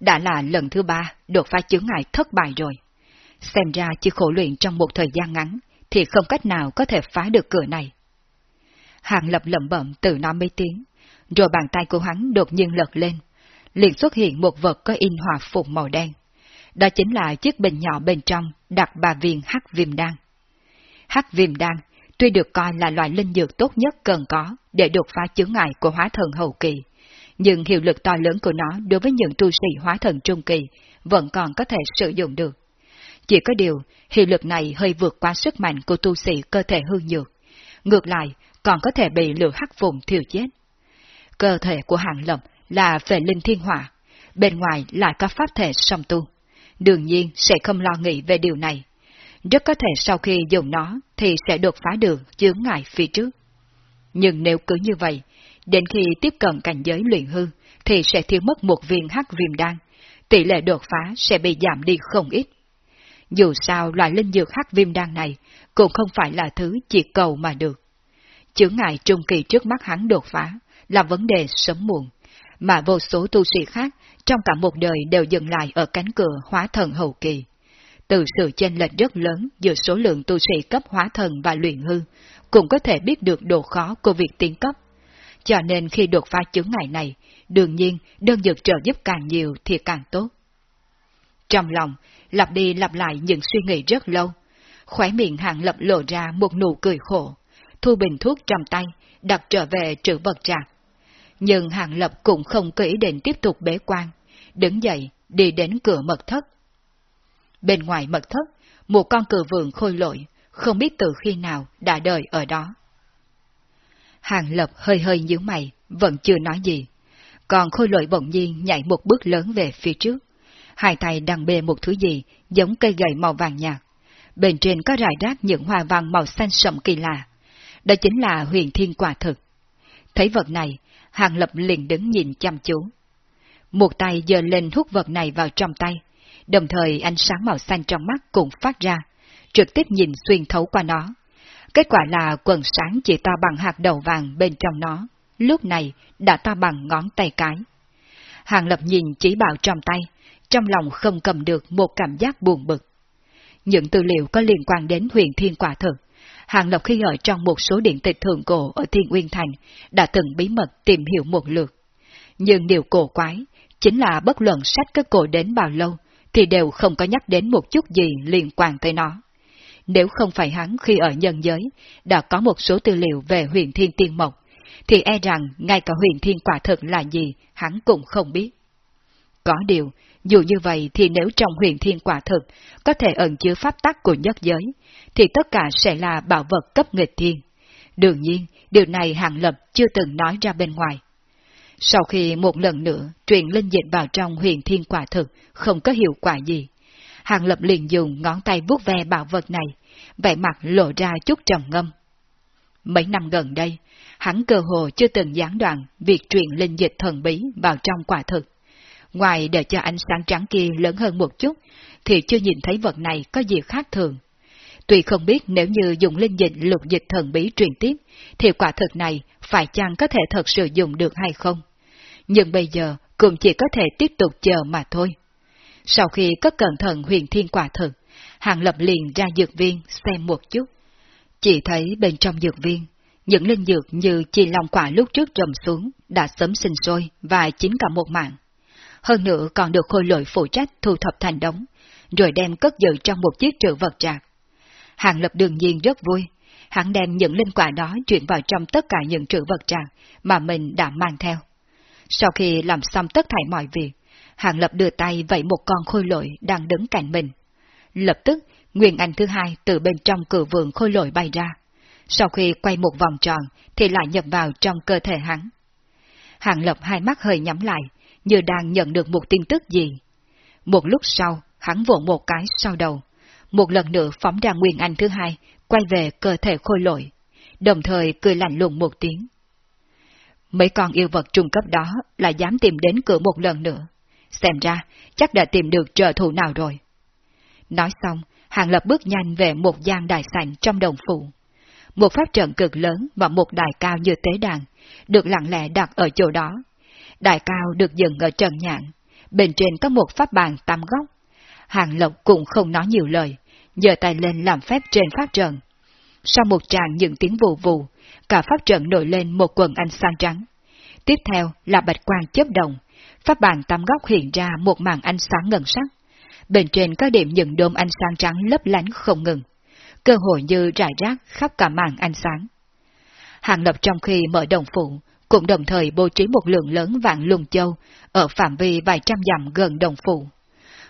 đã là lần thứ ba đột phá chướng ngại thất bại rồi. Xem ra chỉ khổ luyện trong một thời gian ngắn, thì không cách nào có thể phá được cửa này. Hàng lập lẩm bẩm từ nó mấy tiếng, rồi bàn tay của hắn đột nhiên lật lên, liền xuất hiện một vật có in hòa phục màu đen. Đó chính là chiếc bình nhỏ bên trong đặt bà viên hắc viêm đan. Hắc viêm đan tuy được coi là loại linh dược tốt nhất cần có để đột phá chướng ngại của hóa thần hậu kỳ, nhưng hiệu lực to lớn của nó đối với những tu sĩ hóa thần trung kỳ vẫn còn có thể sử dụng được. Chỉ có điều, hiệu lực này hơi vượt qua sức mạnh của tu sĩ cơ thể hư nhược. Ngược lại, còn có thể bị lửa hắc vùng thiêu chết. Cơ thể của hạng lập là về linh thiên hỏa, bên ngoài lại có pháp thể song tu. Đương nhiên sẽ không lo nghĩ về điều này. Rất có thể sau khi dùng nó thì sẽ đột phá được chướng ngại phía trước. Nhưng nếu cứ như vậy, đến khi tiếp cận cảnh giới luyện hư thì sẽ thiếu mất một viên hắc viêm đan, tỷ lệ đột phá sẽ bị giảm đi không ít. Dù sao loại linh dược hắc viêm đan này cũng không phải là thứ chỉ cầu mà được. Chướng ngại trung kỳ trước mắt hắn đột phá là vấn đề sớm muộn, mà vô số tu sĩ khác trong cả một đời đều dừng lại ở cánh cửa hóa thần hậu kỳ. Từ sự chênh lệch rất lớn giữa số lượng tu sĩ cấp hóa thần và luyện hư, cũng có thể biết được độ khó của việc tiến cấp. Cho nên khi đột phá chứng ngại này, đương nhiên đơn dược trợ giúp càng nhiều thì càng tốt. Trong lòng, lặp đi lặp lại những suy nghĩ rất lâu. Khóe miệng hạng lập lộ ra một nụ cười khổ, thu bình thuốc trong tay, đặt trở về trữ vật trạc. Nhưng hạng lập cũng không có ý định tiếp tục bế quan, đứng dậy, đi đến cửa mật thất. Bên ngoài mật thất, một con cử vượng khôi lội, không biết từ khi nào đã đợi ở đó. Hàng lập hơi hơi nhíu mày, vẫn chưa nói gì. Còn khôi lội bỗng nhiên nhảy một bước lớn về phía trước hai tay đang bê một thứ gì giống cây gậy màu vàng nhạt. Bên trên có rải rác những hoa văn màu xanh sậm kỳ lạ. Đó chính là huyền thiên quả thực. Thấy vật này, Hàng Lập liền đứng nhìn chăm chú. Một tay giơ lên hút vật này vào trong tay, đồng thời ánh sáng màu xanh trong mắt cũng phát ra, trực tiếp nhìn xuyên thấu qua nó. Kết quả là quần sáng chỉ to bằng hạt đầu vàng bên trong nó, lúc này đã to bằng ngón tay cái. Hàng Lập nhìn chỉ bảo trong tay, trong lòng không cầm được một cảm giác buồn bực. Những tư liệu có liên quan đến huyền thiên quả thực, Hàng Lập khi ở trong một số điện tịch thượng cổ ở Thiên Uyên Thành đã từng bí mật tìm hiểu một lượt. Nhưng điều cổ quái, chính là bất luận sách các cổ đến bao lâu, thì đều không có nhắc đến một chút gì liên quan tới nó. Nếu không phải hắn khi ở nhân giới, đã có một số tư liệu về huyền thiên tiên mộc, thì e rằng ngay cả huyền thiên quả thực là gì, hắn cũng không biết. Có điều, dù như vậy thì nếu trong huyền thiên quả thực có thể ẩn chứa pháp tắc của nhất giới, thì tất cả sẽ là bảo vật cấp nghịch thiên. Đương nhiên, điều này Hàng Lập chưa từng nói ra bên ngoài. Sau khi một lần nữa truyền linh dịch vào trong huyền thiên quả thực không có hiệu quả gì, Hàng Lập liền dùng ngón tay vuốt ve bảo vật này, vẻ mặt lộ ra chút trầm ngâm. Mấy năm gần đây, hắn cơ hồ chưa từng gián đoạn việc truyền linh dịch thần bí vào trong quả thực. Ngoài để cho ánh sáng trắng kia lớn hơn một chút, thì chưa nhìn thấy vật này có gì khác thường. Tuy không biết nếu như dùng linh dịch lục dịch thần bí truyền tiếp, thì quả thực này phải chăng có thể thật sự dùng được hay không? Nhưng bây giờ cũng chỉ có thể tiếp tục chờ mà thôi. Sau khi có cẩn thận huyền thiên quả thực, Hàng Lập liền ra dược viên xem một chút. Chỉ thấy bên trong dược viên, những linh dược như chi long quả lúc trước trầm xuống đã sớm sinh sôi và chín cả một mạng hơn nữa còn được khôi lội phụ trách thu thập thành đống, rồi đem cất giữ trong một chiếc trữ vật trạc. Hàng Lập đương nhiên rất vui, hắn đem những linh quả đó chuyển vào trong tất cả những trữ vật trạc mà mình đã mang theo. Sau khi làm xong tất thảy mọi việc, Hàng Lập đưa tay vẫy một con khôi lội đang đứng cạnh mình. Lập tức, Nguyên Anh thứ hai từ bên trong cửa vườn khôi lội bay ra. Sau khi quay một vòng tròn thì lại nhập vào trong cơ thể hắn. Hàng Lập hai mắt hơi nhắm lại, như đang nhận được một tin tức gì. Một lúc sau, hắn vỗ một cái sau đầu, một lần nữa phóng ra Nguyên Anh thứ hai, quay về cơ thể khôi lội, đồng thời cười lạnh lùng một tiếng. Mấy con yêu vật trung cấp đó lại dám tìm đến cửa một lần nữa. Xem ra, chắc đã tìm được trợ thủ nào rồi. Nói xong, Hàng Lập bước nhanh về một gian đài sảnh trong đồng phụ. Một pháp trận cực lớn và một đài cao như tế đàn, được lặng lẽ đặt ở chỗ đó, Đài cao được dựng ở trần nhạn, bên trên có một pháp bàn tam góc. Hàng Lộc cũng không nói nhiều lời, giơ tay lên làm phép trên pháp trận. Sau một tràng những tiếng vù vù, cả pháp trận nổi lên một quần ánh sáng trắng. Tiếp theo là bạch quang chớp động, pháp bàn tam góc hiện ra một màn ánh sáng ngân sắc. Bên trên có điểm những đốm ánh sáng trắng lấp lánh không ngừng, cơ hội như rải rác khắp cả màn ánh sáng. Hàng Lập trong khi mở đồng phụ, cũng đồng thời bố trí một lượng lớn vạn lùng châu ở phạm vi vài trăm dặm gần đồng phụ.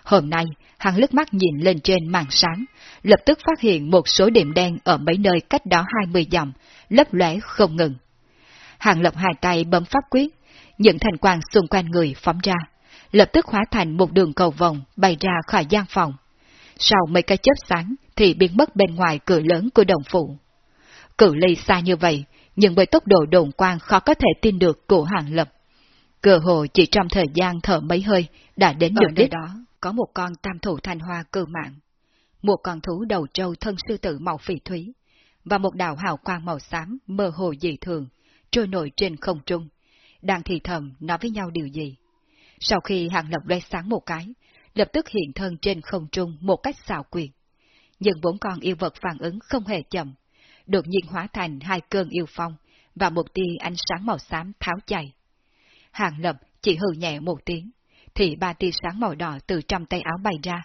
Hôm nay, hắn lướt mắt nhìn lên trên màn sáng, lập tức phát hiện một số điểm đen ở mấy nơi cách đó 20 dặm, lấp lóe không ngừng. Hàng lập hai tay bấm pháp quyết, những thành quang xung quanh người phóng ra, lập tức hóa thành một đường cầu vòng bay ra khỏi gian phòng. Sau mấy cái chớp sáng thì biến mất bên ngoài cửa lớn của đồng phụ. Cự ly xa như vậy, nhưng với tốc độ đồn quang khó có thể tin được của hàng lập. Cơ hồ chỉ trong thời gian thở mấy hơi đã đến được đích đó, có một con tam thủ thanh hoa cơ mạng, một con thú đầu trâu thân sư tử màu phỉ thúy, và một đạo hào quang màu xám mơ hồ dị thường, trôi nổi trên không trung, đang thì thầm nói với nhau điều gì. Sau khi hàng lập lóe sáng một cái, lập tức hiện thân trên không trung một cách xào quyệt. Nhưng bốn con yêu vật phản ứng không hề chậm, đột nhiên hóa thành hai cơn yêu phong và một tia ánh sáng màu xám tháo chạy. Hàng lập chỉ hừ nhẹ một tiếng, thì ba tia sáng màu đỏ từ trong tay áo bay ra.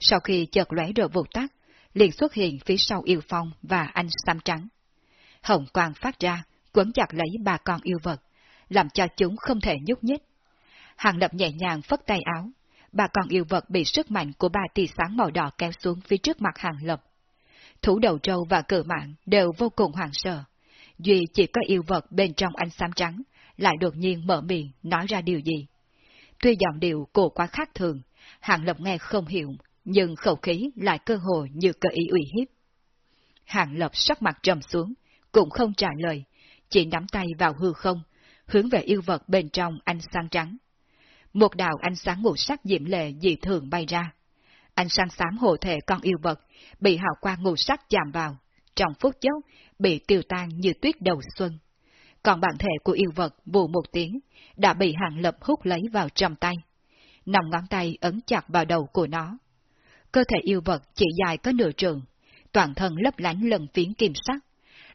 Sau khi chợt lóe rồi vụt tắt, liền xuất hiện phía sau yêu phong và ánh xám trắng. Hồng quang phát ra, quấn chặt lấy ba con yêu vật, làm cho chúng không thể nhúc nhích. Hàng lập nhẹ nhàng phất tay áo, bà con yêu vật bị sức mạnh của ba tỷ sáng màu đỏ kéo xuống phía trước mặt hàng lập. Thủ đầu trâu và cử mạng đều vô cùng hoảng sợ. Duy chỉ có yêu vật bên trong ánh xám trắng, lại đột nhiên mở miệng nói ra điều gì. Tuy giọng điệu cổ quá khác thường, Hàng Lập nghe không hiểu, nhưng khẩu khí lại cơ hồ như cơ ý uy hiếp. Hàng Lập sắc mặt trầm xuống, cũng không trả lời, chỉ nắm tay vào hư không, hướng về yêu vật bên trong ánh sáng trắng. Một đạo ánh sáng ngũ sắc diễm lệ dị thường bay ra. Ánh sáng xám hộ thể con yêu vật, bị hào quang ngũ sắc chạm vào, trong phút chốc, bị tiêu tan như tuyết đầu xuân. Còn bản thể của yêu vật vù một tiếng, đã bị hạng lập hút lấy vào trong tay. Nòng ngón tay ấn chặt vào đầu của nó. Cơ thể yêu vật chỉ dài có nửa trường, toàn thân lấp lánh lần phiến kim sắc.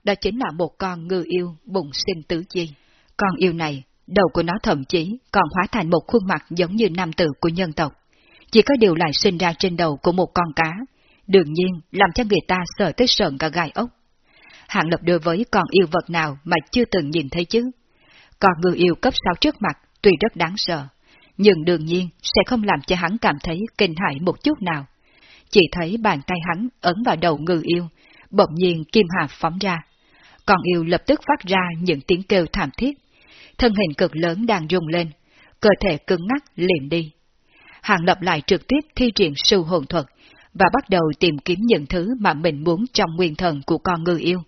Đó chính là một con ngư yêu bụng sinh tứ chi. Con yêu này, đầu của nó thậm chí còn hóa thành một khuôn mặt giống như nam tử của nhân tộc. Chỉ có điều lại sinh ra trên đầu của một con cá, đương nhiên làm cho người ta sợ tới sợn cả gai ốc. Hạng lập đối với con yêu vật nào mà chưa từng nhìn thấy chứ. Còn người yêu cấp 6 trước mặt tuy rất đáng sợ, nhưng đương nhiên sẽ không làm cho hắn cảm thấy kinh hại một chút nào. Chỉ thấy bàn tay hắn ấn vào đầu ngư yêu, bỗng nhiên kim hà phóng ra. Con yêu lập tức phát ra những tiếng kêu thảm thiết. Thân hình cực lớn đang rung lên, cơ thể cứng ngắc liền đi. Hàng lập lại trực tiếp thi triển sư hồn thuật, và bắt đầu tìm kiếm những thứ mà mình muốn trong nguyên thần của con ngư yêu.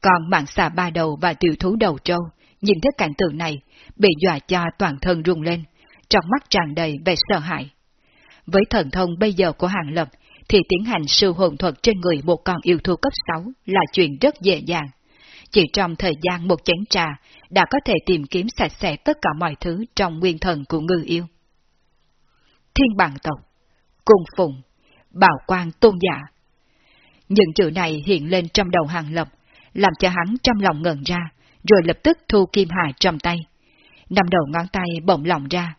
Còn mạng xà ba đầu và tiểu thú đầu trâu, nhìn thấy cảnh tượng này, bị dọa cho toàn thân rung lên, trong mắt tràn đầy vẻ sợ hãi. Với thần thông bây giờ của Hàng Lập, thì tiến hành sư hồn thuật trên người một con yêu thú cấp 6 là chuyện rất dễ dàng. Chỉ trong thời gian một chén trà, đã có thể tìm kiếm sạch sẽ tất cả mọi thứ trong nguyên thần của ngư yêu. Thiên bằng tộc Cung phụng Bảo quang tôn giả Những chữ này hiện lên trong đầu hàng lập, làm cho hắn trong lòng ngẩn ra, rồi lập tức thu kim hà trong tay. Nằm đầu ngón tay bỗng lỏng ra,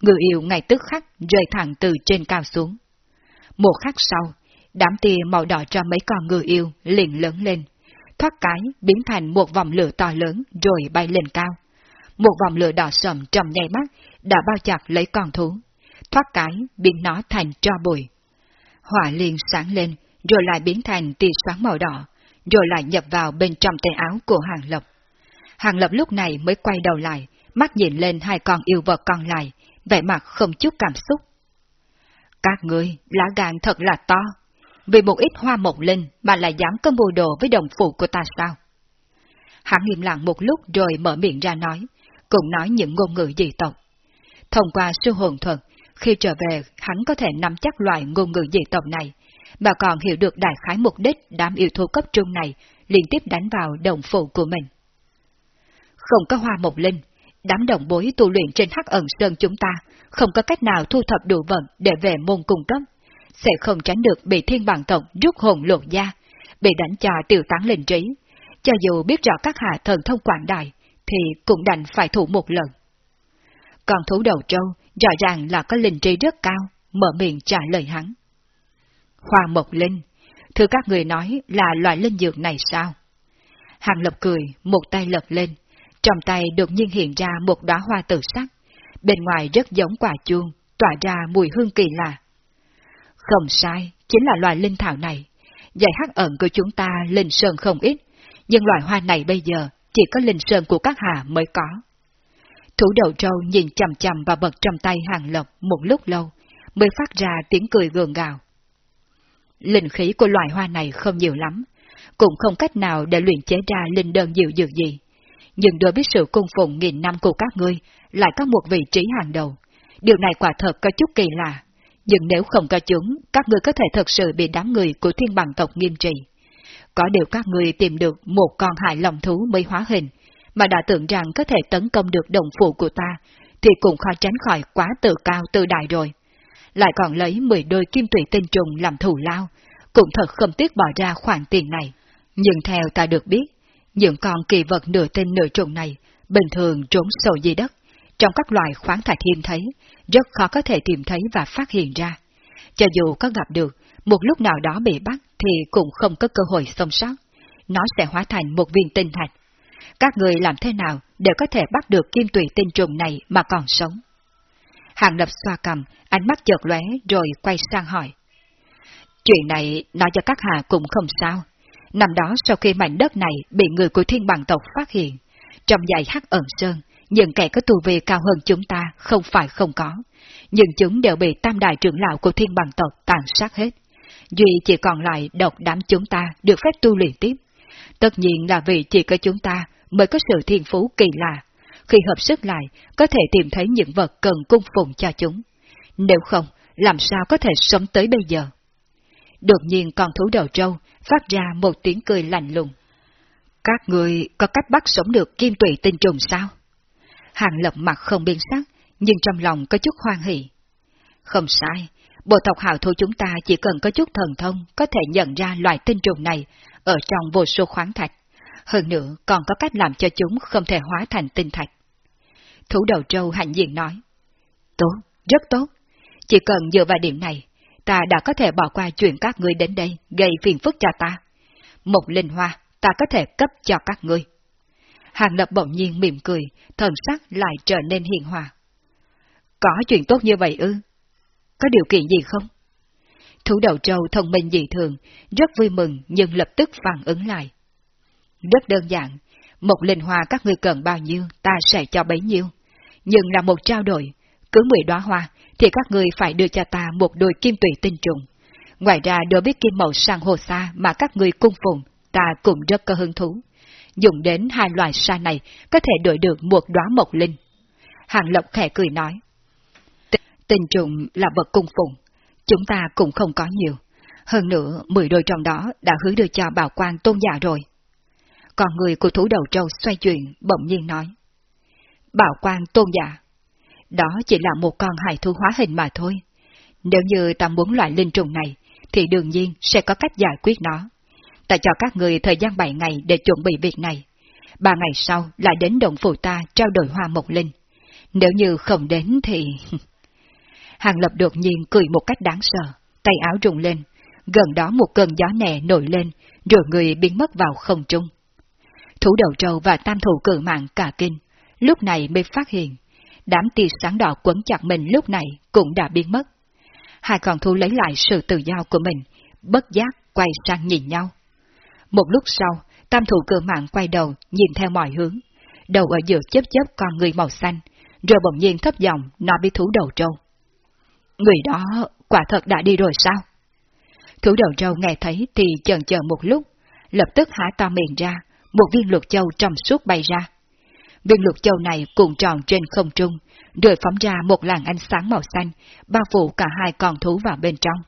người yêu ngay tức khắc rơi thẳng từ trên cao xuống. Một khắc sau, đám tia màu đỏ cho mấy con người yêu liền lớn lên, thoát cái biến thành một vòng lửa to lớn rồi bay lên cao. Một vòng lửa đỏ sầm trong nháy mắt đã bao chặt lấy con thú, thoát cái biến nó thành tro bụi. Hỏa liền sáng lên, rồi lại biến thành tia sáng màu đỏ, rồi lại nhập vào bên trong tay áo của Hàng Lập. Hàng Lập lúc này mới quay đầu lại, mắt nhìn lên hai con yêu vật còn lại, vẻ mặt không chút cảm xúc. Các ngươi, lá gan thật là to, vì một ít hoa mộng linh mà lại dám có mưu đồ với đồng phụ của ta sao? Hắn im lặng một lúc rồi mở miệng ra nói, cũng nói những ngôn ngữ dị tộc. Thông qua sư hồn thuật, khi trở về hắn có thể nắm chắc loại ngôn ngữ dị tộc này, mà còn hiểu được đại khái mục đích đám yêu thú cấp trung này liên tiếp đánh vào đồng phụ của mình. Không có hoa mộc linh, đám đồng bối tu luyện trên hắc ẩn sơn chúng ta không có cách nào thu thập đủ vận để về môn cung cấp, sẽ không tránh được bị thiên bằng tộc rút hồn lộn ra, bị đánh cho tiêu tán linh trí. Cho dù biết rõ các hạ thần thông quảng đại, thì cũng đành phải thủ một lần. Còn thú đầu trâu, rõ ràng là có linh trí rất cao, mở miệng trả lời hắn. Hoa Mộc Linh, thưa các người nói là loại linh dược này sao? Hàng lập cười, một tay lật lên, trong tay đột nhiên hiện ra một đóa hoa tự sắc, bên ngoài rất giống quả chuông, tỏa ra mùi hương kỳ lạ. Không sai, chính là loài linh thảo này. dạy hắc ẩn của chúng ta linh sơn không ít, nhưng loài hoa này bây giờ chỉ có linh sơn của các hạ mới có. Thủ đầu trâu nhìn chầm chầm và bật trong tay hàng lộc một lúc lâu, mới phát ra tiếng cười gường gạo. Linh khí của loài hoa này không nhiều lắm, cũng không cách nào để luyện chế ra linh đơn dịu dược gì. Nhưng đối với sự cung phụng nghìn năm của các ngươi, lại có một vị trí hàng đầu. Điều này quả thật có chút kỳ lạ, nhưng nếu không có chúng, các ngươi có thể thật sự bị đám người của thiên bằng tộc nghiêm trị. Có điều các ngươi tìm được một con hại lòng thú mới hóa hình, mà đã tưởng rằng có thể tấn công được đồng phụ của ta, thì cũng khó tránh khỏi quá tự cao tự đại rồi. Lại còn lấy 10 đôi kim tụy tinh trùng làm thù lao, cũng thật không tiếc bỏ ra khoản tiền này. Nhưng theo ta được biết, những con kỳ vật nửa tinh nửa trùng này bình thường trốn sâu dưới đất, trong các loài khoáng thạch hiếm thấy, rất khó có thể tìm thấy và phát hiện ra. Cho dù có gặp được, một lúc nào đó bị bắt thì cũng không có cơ hội sống sót. Nó sẽ hóa thành một viên tinh thạch. Các người làm thế nào để có thể bắt được kim tùy tinh trùng này mà còn sống? Hàng lập xoa cầm, ánh mắt chợt lóe rồi quay sang hỏi. Chuyện này nói cho các hạ cũng không sao. Năm đó sau khi mảnh đất này bị người của thiên bằng tộc phát hiện, trong dãy hắc ẩn sơn, những kẻ có tu vi cao hơn chúng ta không phải không có, nhưng chúng đều bị tam đại trưởng lão của thiên bằng tộc tàn sát hết. Duy chỉ còn lại độc đám chúng ta được phép tu luyện tiếp. Tất nhiên là vì chỉ có chúng ta mới có sự thiên phú kỳ lạ, khi hợp sức lại có thể tìm thấy những vật cần cung phụng cho chúng. Nếu không, làm sao có thể sống tới bây giờ? Đột nhiên con thú đầu trâu phát ra một tiếng cười lạnh lùng. Các người có cách bắt sống được kim tụy tinh trùng sao? Hàng lập mặt không biến sắc, nhưng trong lòng có chút hoan hỷ. Không sai, bộ tộc hào thu chúng ta chỉ cần có chút thần thông có thể nhận ra loại tinh trùng này ở trong vô số khoáng thạch. Hơn nữa còn có cách làm cho chúng không thể hóa thành tinh thạch. Thủ đầu trâu hạnh diện nói. Tốt, rất tốt. Chỉ cần dựa vào điểm này, ta đã có thể bỏ qua chuyện các ngươi đến đây gây phiền phức cho ta. Một linh hoa, ta có thể cấp cho các ngươi. Hàng Lập bỗng nhiên mỉm cười, thần sắc lại trở nên hiền hòa. Có chuyện tốt như vậy ư? Có điều kiện gì không? Thủ đầu trâu thông minh dị thường, rất vui mừng nhưng lập tức phản ứng lại. Rất đơn giản, một linh hoa các ngươi cần bao nhiêu ta sẽ cho bấy nhiêu. Nhưng là một trao đổi, cứ 10 đóa hoa thì các ngươi phải đưa cho ta một đôi kim tùy tinh trùng. Ngoài ra đối biết kim màu sang hồ sa mà các ngươi cung phụng, ta cũng rất có hứng thú dùng đến hai loài sa này có thể đổi được một đóa mộc linh. Hàng Lộc khẽ cười nói. Tình trùng là vật cung phụng, chúng ta cũng không có nhiều. Hơn nữa, mười đôi trong đó đã hứa đưa cho bảo quan tôn giả rồi. Còn người của thủ đầu trâu xoay chuyển, bỗng nhiên nói. Bảo quan tôn giả, đó chỉ là một con hài thu hóa hình mà thôi. Nếu như ta muốn loại linh trùng này, thì đương nhiên sẽ có cách giải quyết nó ta cho các người thời gian 7 ngày để chuẩn bị việc này. Ba ngày sau lại đến động phủ ta trao đổi hoa mộc linh. Nếu như không đến thì... Hàng Lập đột nhiên cười một cách đáng sợ, tay áo rung lên, gần đó một cơn gió nhẹ nổi lên, rồi người biến mất vào không trung. Thủ đầu trâu và tam thủ cử mạng cả kinh, lúc này mới phát hiện, đám tia sáng đỏ quấn chặt mình lúc này cũng đã biến mất. Hai con thú lấy lại sự tự do của mình, bất giác quay sang nhìn nhau. Một lúc sau, tam thủ cơ mạng quay đầu, nhìn theo mọi hướng. Đầu ở giữa chớp chớp con người màu xanh, rồi bỗng nhiên thấp giọng nói với thú đầu trâu. Người đó quả thật đã đi rồi sao? Thú đầu trâu nghe thấy thì chần chờ một lúc, lập tức há to miệng ra, một viên luật châu trong suốt bay ra. Viên luật châu này cuộn tròn trên không trung, rồi phóng ra một làn ánh sáng màu xanh, bao phủ cả hai con thú vào bên trong.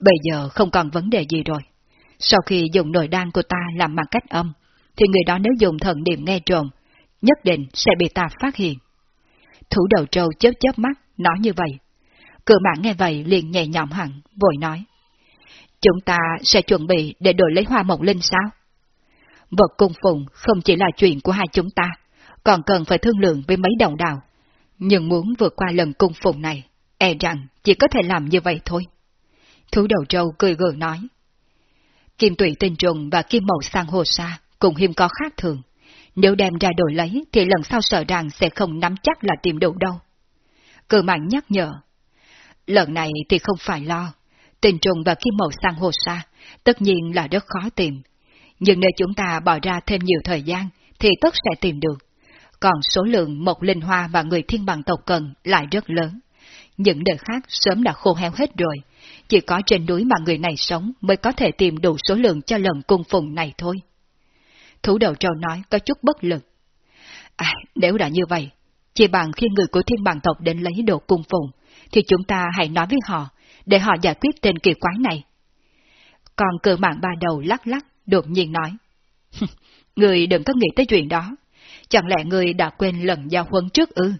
Bây giờ không còn vấn đề gì rồi. Sau khi dùng nội đan của ta làm bằng cách âm, thì người đó nếu dùng thần niệm nghe trộm, nhất định sẽ bị ta phát hiện. Thủ đầu trâu chớp chớp mắt, nói như vậy. Cự mạng nghe vậy liền nhẹ nhõm hẳn, vội nói. Chúng ta sẽ chuẩn bị để đổi lấy hoa mộng linh sao? Vật cung phụng không chỉ là chuyện của hai chúng ta, còn cần phải thương lượng với mấy đồng đạo. Nhưng muốn vượt qua lần cung phụng này, e rằng chỉ có thể làm như vậy thôi. Thú đầu trâu cười gượng nói. Kim tụy tinh trùng và kim màu sang hồ sa cũng hiếm có khác thường. Nếu đem ra đổi lấy thì lần sau sợ rằng sẽ không nắm chắc là tìm đủ đâu. Cử mạnh nhắc nhở. Lần này thì không phải lo. Tinh trùng và kim màu sang hồ sa tất nhiên là rất khó tìm. Nhưng nếu chúng ta bỏ ra thêm nhiều thời gian thì tất sẽ tìm được. Còn số lượng một linh hoa và người thiên bằng tộc cần lại rất lớn. Những đời khác sớm đã khô heo hết rồi, chỉ có trên núi mà người này sống mới có thể tìm đủ số lượng cho lần cung phụng này thôi. Thủ đầu trâu nói có chút bất lực. À, nếu đã như vậy, chỉ bằng khi người của thiên bằng tộc đến lấy đồ cung phụng, thì chúng ta hãy nói với họ, để họ giải quyết tên kỳ quái này. Còn cờ mạng ba đầu lắc lắc, đột nhiên nói. người đừng có nghĩ tới chuyện đó. Chẳng lẽ người đã quên lần giao huấn trước ư?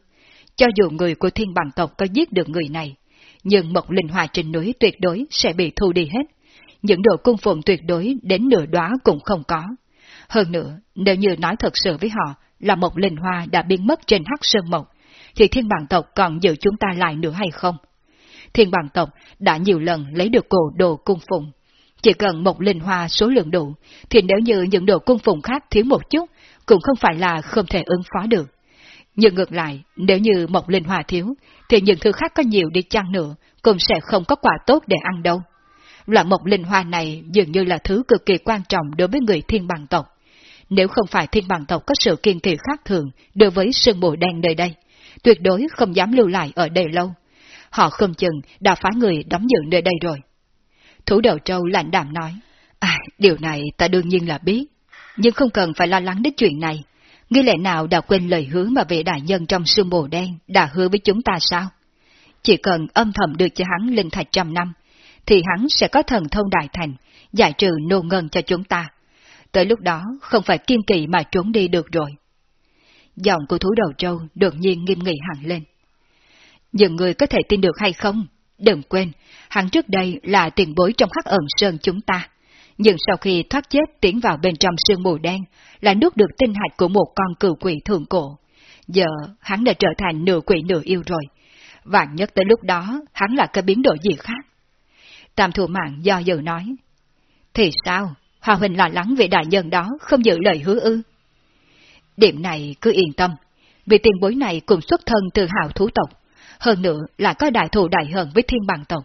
Cho dù người của thiên bằng tộc có giết được người này, nhưng một linh hòa trên núi tuyệt đối sẽ bị thu đi hết. Những đồ cung phụng tuyệt đối đến nửa đóa cũng không có. Hơn nữa, nếu như nói thật sự với họ là một linh hoa đã biến mất trên hắc sơn mộc, thì thiên bằng tộc còn giữ chúng ta lại nữa hay không? Thiên bằng tộc đã nhiều lần lấy được cổ đồ cung phụng. Chỉ cần một linh hoa số lượng đủ, thì nếu như những đồ cung phụng khác thiếu một chút, cũng không phải là không thể ứng phó được. Nhưng ngược lại, nếu như mộc linh hoa thiếu, thì những thứ khác có nhiều đi chăng nữa, cũng sẽ không có quả tốt để ăn đâu. Loại mộc linh hoa này dường như là thứ cực kỳ quan trọng đối với người thiên bằng tộc. Nếu không phải thiên bằng tộc có sự kiên kỳ khác thường đối với sương mù đen nơi đây, tuyệt đối không dám lưu lại ở đây lâu. Họ không chừng đã phá người đóng giữ nơi đây rồi. Thủ đầu trâu lạnh đạm nói, À, điều này ta đương nhiên là biết, nhưng không cần phải lo lắng đến chuyện này. Ngươi lẽ nào đã quên lời hứa mà vị đại nhân trong sương mù đen đã hứa với chúng ta sao? Chỉ cần âm thầm được cho hắn linh thạch trăm năm, thì hắn sẽ có thần thông đại thành, giải trừ nô ngân cho chúng ta. Tới lúc đó không phải kiên kỳ mà trốn đi được rồi. Giọng của thú đầu trâu đột nhiên nghiêm nghị hẳn lên. Những người có thể tin được hay không? Đừng quên, hắn trước đây là tiền bối trong hắc ẩn sơn chúng ta. Nhưng sau khi thoát chết tiến vào bên trong sương mù đen, là nuốt được tinh hạch của một con cừu quỷ thường cổ. Giờ hắn đã trở thành nửa quỷ nửa yêu rồi. Và nhất tới lúc đó, hắn là cái biến đổi gì khác. Tam thủ mạng do dự nói. Thì sao? Hòa Huỳnh lo lắng về đại nhân đó không giữ lời hứa ư. Điểm này cứ yên tâm, vì tiền bối này cùng xuất thân từ hào thú tộc, hơn nữa là có đại thù đại hận với thiên bằng tộc.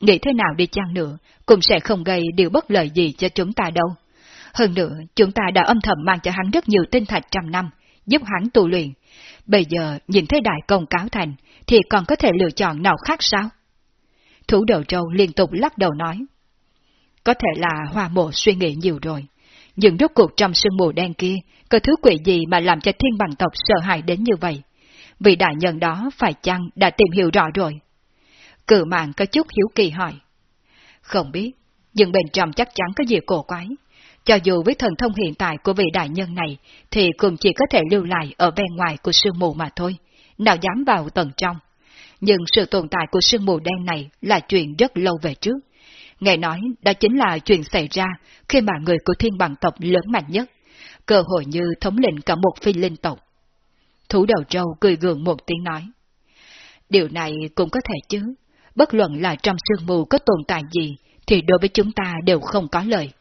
Nghĩ thế nào đi chăng nữa, cũng sẽ không gây điều bất lợi gì cho chúng ta đâu. Hơn nữa, chúng ta đã âm thầm mang cho hắn rất nhiều tinh thạch trăm năm, giúp hắn tu luyện. Bây giờ nhìn thấy đại công cáo thành, thì còn có thể lựa chọn nào khác sao? Thủ đầu trâu liên tục lắc đầu nói. Có thể là hoa mộ suy nghĩ nhiều rồi. Nhưng rốt cuộc trong sương mù đen kia, có thứ quỷ gì mà làm cho thiên bằng tộc sợ hãi đến như vậy? Vị đại nhân đó phải chăng đã tìm hiểu rõ rồi? Cử mạng có chút hiếu kỳ hỏi. Không biết, nhưng bên trong chắc chắn có gì cổ quái. Cho dù với thần thông hiện tại của vị đại nhân này, thì cũng chỉ có thể lưu lại ở bên ngoài của sương mù mà thôi, nào dám vào tầng trong. Nhưng sự tồn tại của sương mù đen này là chuyện rất lâu về trước. Nghe nói đó chính là chuyện xảy ra khi mà người của thiên bằng tộc lớn mạnh nhất, cơ hội như thống lĩnh cả một phi linh tộc. Thủ đầu trâu cười gượng một tiếng nói. Điều này cũng có thể chứ, bất luận là trong sương mù có tồn tại gì, thì đối với chúng ta đều không có lợi.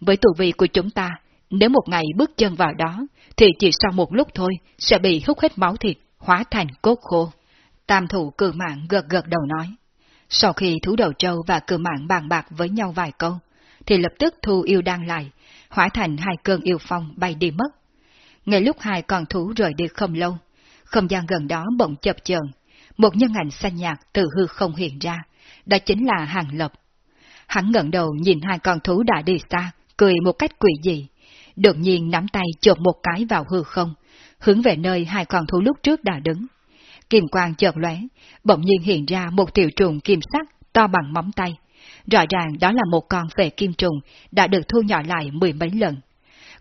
Với tù vị của chúng ta, nếu một ngày bước chân vào đó, thì chỉ sau một lúc thôi sẽ bị hút hết máu thịt, hóa thành cốt khô. Tam thủ cử mạng gật gật đầu nói. Sau khi thú đầu trâu và cử mạng bàn bạc với nhau vài câu, thì lập tức thu yêu đang lại, hóa thành hai cơn yêu phong bay đi mất. Ngay lúc hai con thú rời đi không lâu, không gian gần đó bỗng chập chờn, một nhân ảnh xanh nhạt từ hư không hiện ra, đó chính là Hàng Lập. Hắn ngẩng đầu nhìn hai con thú đã đi xa, cười một cách quỷ dị, đột nhiên nắm tay chộp một cái vào hư không, hướng về nơi hai con thú lúc trước đã đứng. Kim quang chợt lóe, bỗng nhiên hiện ra một tiểu trùng kim sắc to bằng móng tay. Rõ ràng đó là một con phệ kim trùng đã được thu nhỏ lại mười mấy lần.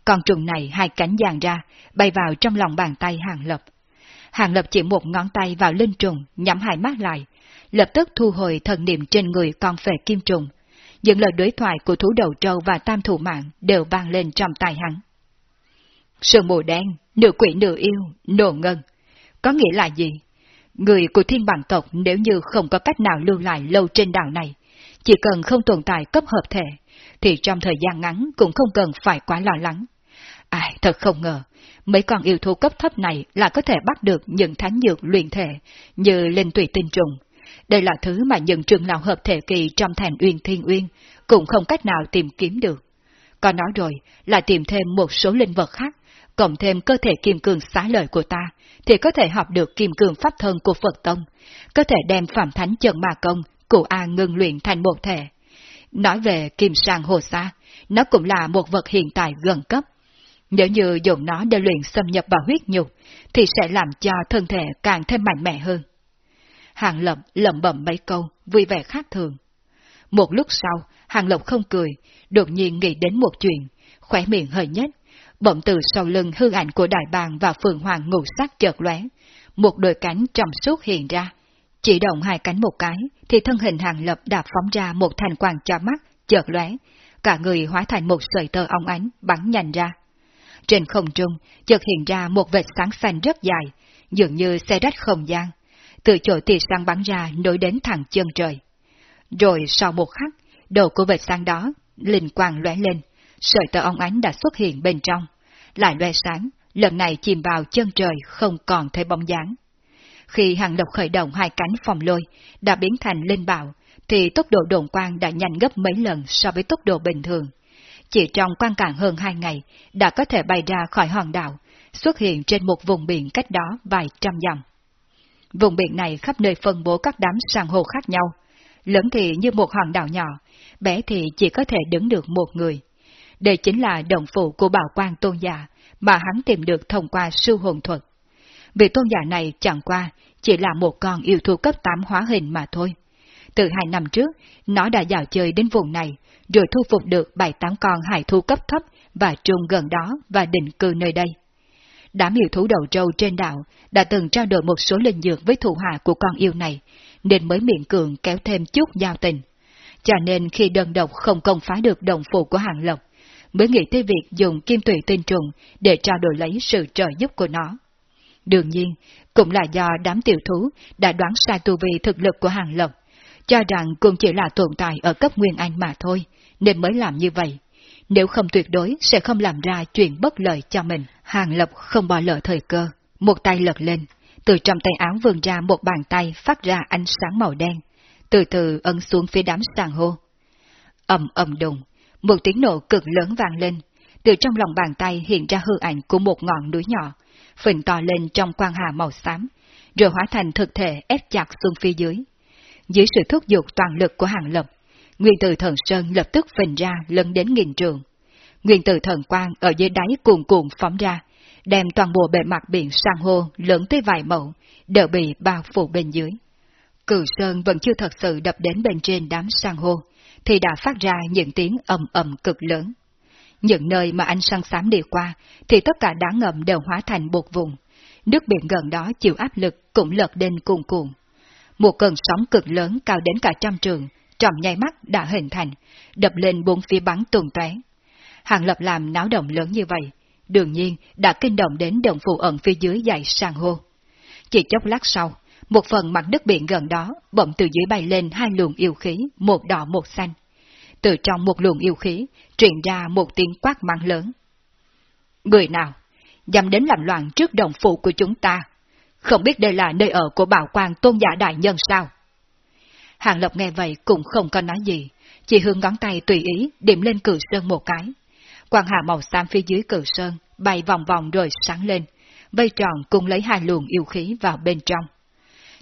Con trùng này hai cánh dàn ra, bay vào trong lòng bàn tay Hàng Lập. Hàng Lập chỉ một ngón tay vào linh trùng, nhắm hai mắt lại, lập tức thu hồi thần niệm trên người con phệ kim trùng. Những lời đối thoại của thú đầu trâu và tam thủ mạng đều vang lên trong tai hắn. Sương mù đen, nửa quỷ nửa yêu, nổ ngân. Có nghĩa là gì? Người của thiên bản tộc nếu như không có cách nào lưu lại lâu trên đảo này, chỉ cần không tồn tại cấp hợp thể, thì trong thời gian ngắn cũng không cần phải quá lo lắng. Ai, thật không ngờ, mấy con yêu thú cấp thấp này là có thể bắt được những thánh dược luyện thể, như linh tùy tinh trùng. Đây là thứ mà những trường lão hợp thể kỳ trong thành uyên thiên uyên cũng không cách nào tìm kiếm được. Còn nói rồi, là tìm thêm một số linh vật khác, cộng thêm cơ thể kim cường xá lợi của ta, thì có thể học được kim cường pháp thân của Phật Tông, có thể đem phạm thánh chân ma công của A ngưng luyện thành một thể. Nói về kim sang hồ sa, nó cũng là một vật hiện tại gần cấp. Nếu như dùng nó để luyện xâm nhập vào huyết nhục, thì sẽ làm cho thân thể càng thêm mạnh mẽ hơn. Hàng Lập lẩm bẩm mấy câu, vui vẻ khác thường. Một lúc sau, Hàng Lập không cười, đột nhiên nghĩ đến một chuyện, khỏe miệng hơi nhất, bỗng từ sau lưng hư ảnh của đại bàng và phượng hoàng ngủ sắc chợt lóe, một đôi cánh trong suốt hiện ra. Chỉ động hai cánh một cái, thì thân hình hàng lập đạp phóng ra một thành quang cho mắt, chợt lóe, cả người hóa thành một sợi tơ ong ánh bắn nhanh ra. Trên không trung, chợt hiện ra một vệt sáng xanh rất dài, dường như xe rách không gian. Từ chỗ tia sáng bắn ra nối đến thẳng chân trời. Rồi sau một khắc, đầu của vệt sáng đó, linh quang lóe lên, sợi tơ ong ánh đã xuất hiện bên trong, lại lóe sáng, lần này chìm vào chân trời không còn thấy bóng dáng. Khi hàng lộc khởi động hai cánh phòng lôi, đã biến thành linh bạo, thì tốc độ đồn quang đã nhanh gấp mấy lần so với tốc độ bình thường. Chỉ trong quan cản hơn hai ngày, đã có thể bay ra khỏi hòn đảo, xuất hiện trên một vùng biển cách đó vài trăm dặm. Vùng biển này khắp nơi phân bố các đám san hô khác nhau, lớn thì như một hòn đảo nhỏ, bé thì chỉ có thể đứng được một người. Đây chính là đồng phụ của bảo quan tôn giả mà hắn tìm được thông qua sư hồn thuật. Vị tôn giả này chẳng qua chỉ là một con yêu thú cấp 8 hóa hình mà thôi. Từ hai năm trước, nó đã dạo chơi đến vùng này, rồi thu phục được bảy tám con hải thú cấp thấp và trung gần đó và định cư nơi đây. Đám yêu thú đầu trâu trên đảo đã từng trao đổi một số linh dược với thủ hạ của con yêu này, nên mới miệng cường kéo thêm chút giao tình. Cho nên khi đơn độc không công phá được đồng phụ của hàng lộc, mới nghĩ tới việc dùng kim tụy tinh trùng để trao đổi lấy sự trợ giúp của nó. Đương nhiên, cũng là do đám tiểu thú đã đoán sai tu vi thực lực của hàng lộc, cho rằng cũng chỉ là tồn tại ở cấp nguyên anh mà thôi, nên mới làm như vậy. Nếu không tuyệt đối sẽ không làm ra chuyện bất lợi cho mình. Hàng Lập không bỏ lỡ thời cơ, một tay lật lên, từ trong tay áo vươn ra một bàn tay phát ra ánh sáng màu đen, từ từ ấn xuống phía đám sàn hô. ầm ầm đùng, một tiếng nổ cực lớn vang lên, từ trong lòng bàn tay hiện ra hư ảnh của một ngọn núi nhỏ, phình to lên trong quang hà màu xám, rồi hóa thành thực thể ép chặt xuống phía dưới. Dưới sự thúc giục toàn lực của hàng lập, nguyên tử thần sơn lập tức phình ra lấn đến nghìn trường. Nguyên tử thần quang ở dưới đáy cuồn cuộn phóng ra, đem toàn bộ bề mặt biển san hô lớn tới vài mẫu, đều bị bao phủ bên dưới. Cử sơn vẫn chưa thật sự đập đến bên trên đám san hô, thì đã phát ra những tiếng ầm ầm cực lớn. Những nơi mà ánh sáng xám đi qua, thì tất cả đá ngầm đều hóa thành bột vùng. Nước biển gần đó chịu áp lực cũng lật đến cuồn cuộn. Một cơn sóng cực lớn cao đến cả trăm trường, trong nháy mắt đã hình thành, đập lên bốn phía bắn tuần tóe. Hàng lập làm náo động lớn như vậy, đương nhiên đã kinh động đến đồng phụ ẩn phía dưới dãy sang hô. Chỉ chốc lát sau, một phần mặt đất biển gần đó bỗng từ dưới bay lên hai luồng yêu khí, một đỏ một xanh. Từ trong một luồng yêu khí, truyền ra một tiếng quát mang lớn. Người nào, dám đến làm loạn trước đồng phụ của chúng ta, không biết đây là nơi ở của bảo quan tôn giả đại nhân sao? Hàng Lộc nghe vậy cũng không có nói gì, chỉ hướng ngón tay tùy ý điểm lên cử sơn một cái. Quang hà màu xám phía dưới cử sơn bay vòng vòng rồi sáng lên, vây tròn cùng lấy hai luồng yêu khí vào bên trong.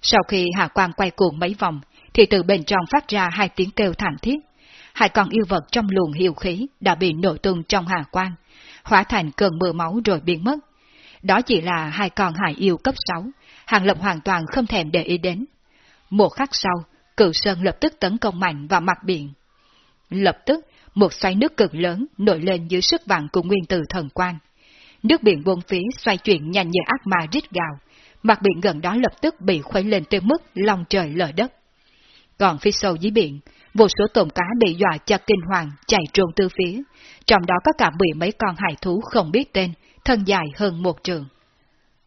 Sau khi hạ quang quay cuồng mấy vòng, thì từ bên trong phát ra hai tiếng kêu thảm thiết. Hai con yêu vật trong luồng hiệu khí đã bị nổ tung trong hạ quang, hóa thành cơn mưa máu rồi biến mất. Đó chỉ là hai con hải yêu cấp 6, Hàng Lập hoàn toàn không thèm để ý đến. Một khắc sau, cửu sơn lập tức tấn công mạnh vào mặt biển. Lập tức, một xoáy nước cực lớn nổi lên dưới sức vặn của nguyên tử thần quan. Nước biển bốn phía xoay chuyển nhanh như ác ma rít gào, mặt biển gần đó lập tức bị khuấy lên tới mức lòng trời lở đất. Còn phía sâu dưới biển, vô số tôm cá bị dọa cho kinh hoàng chạy trốn tư phía, trong đó có cả mười mấy con hải thú không biết tên, thân dài hơn một trường.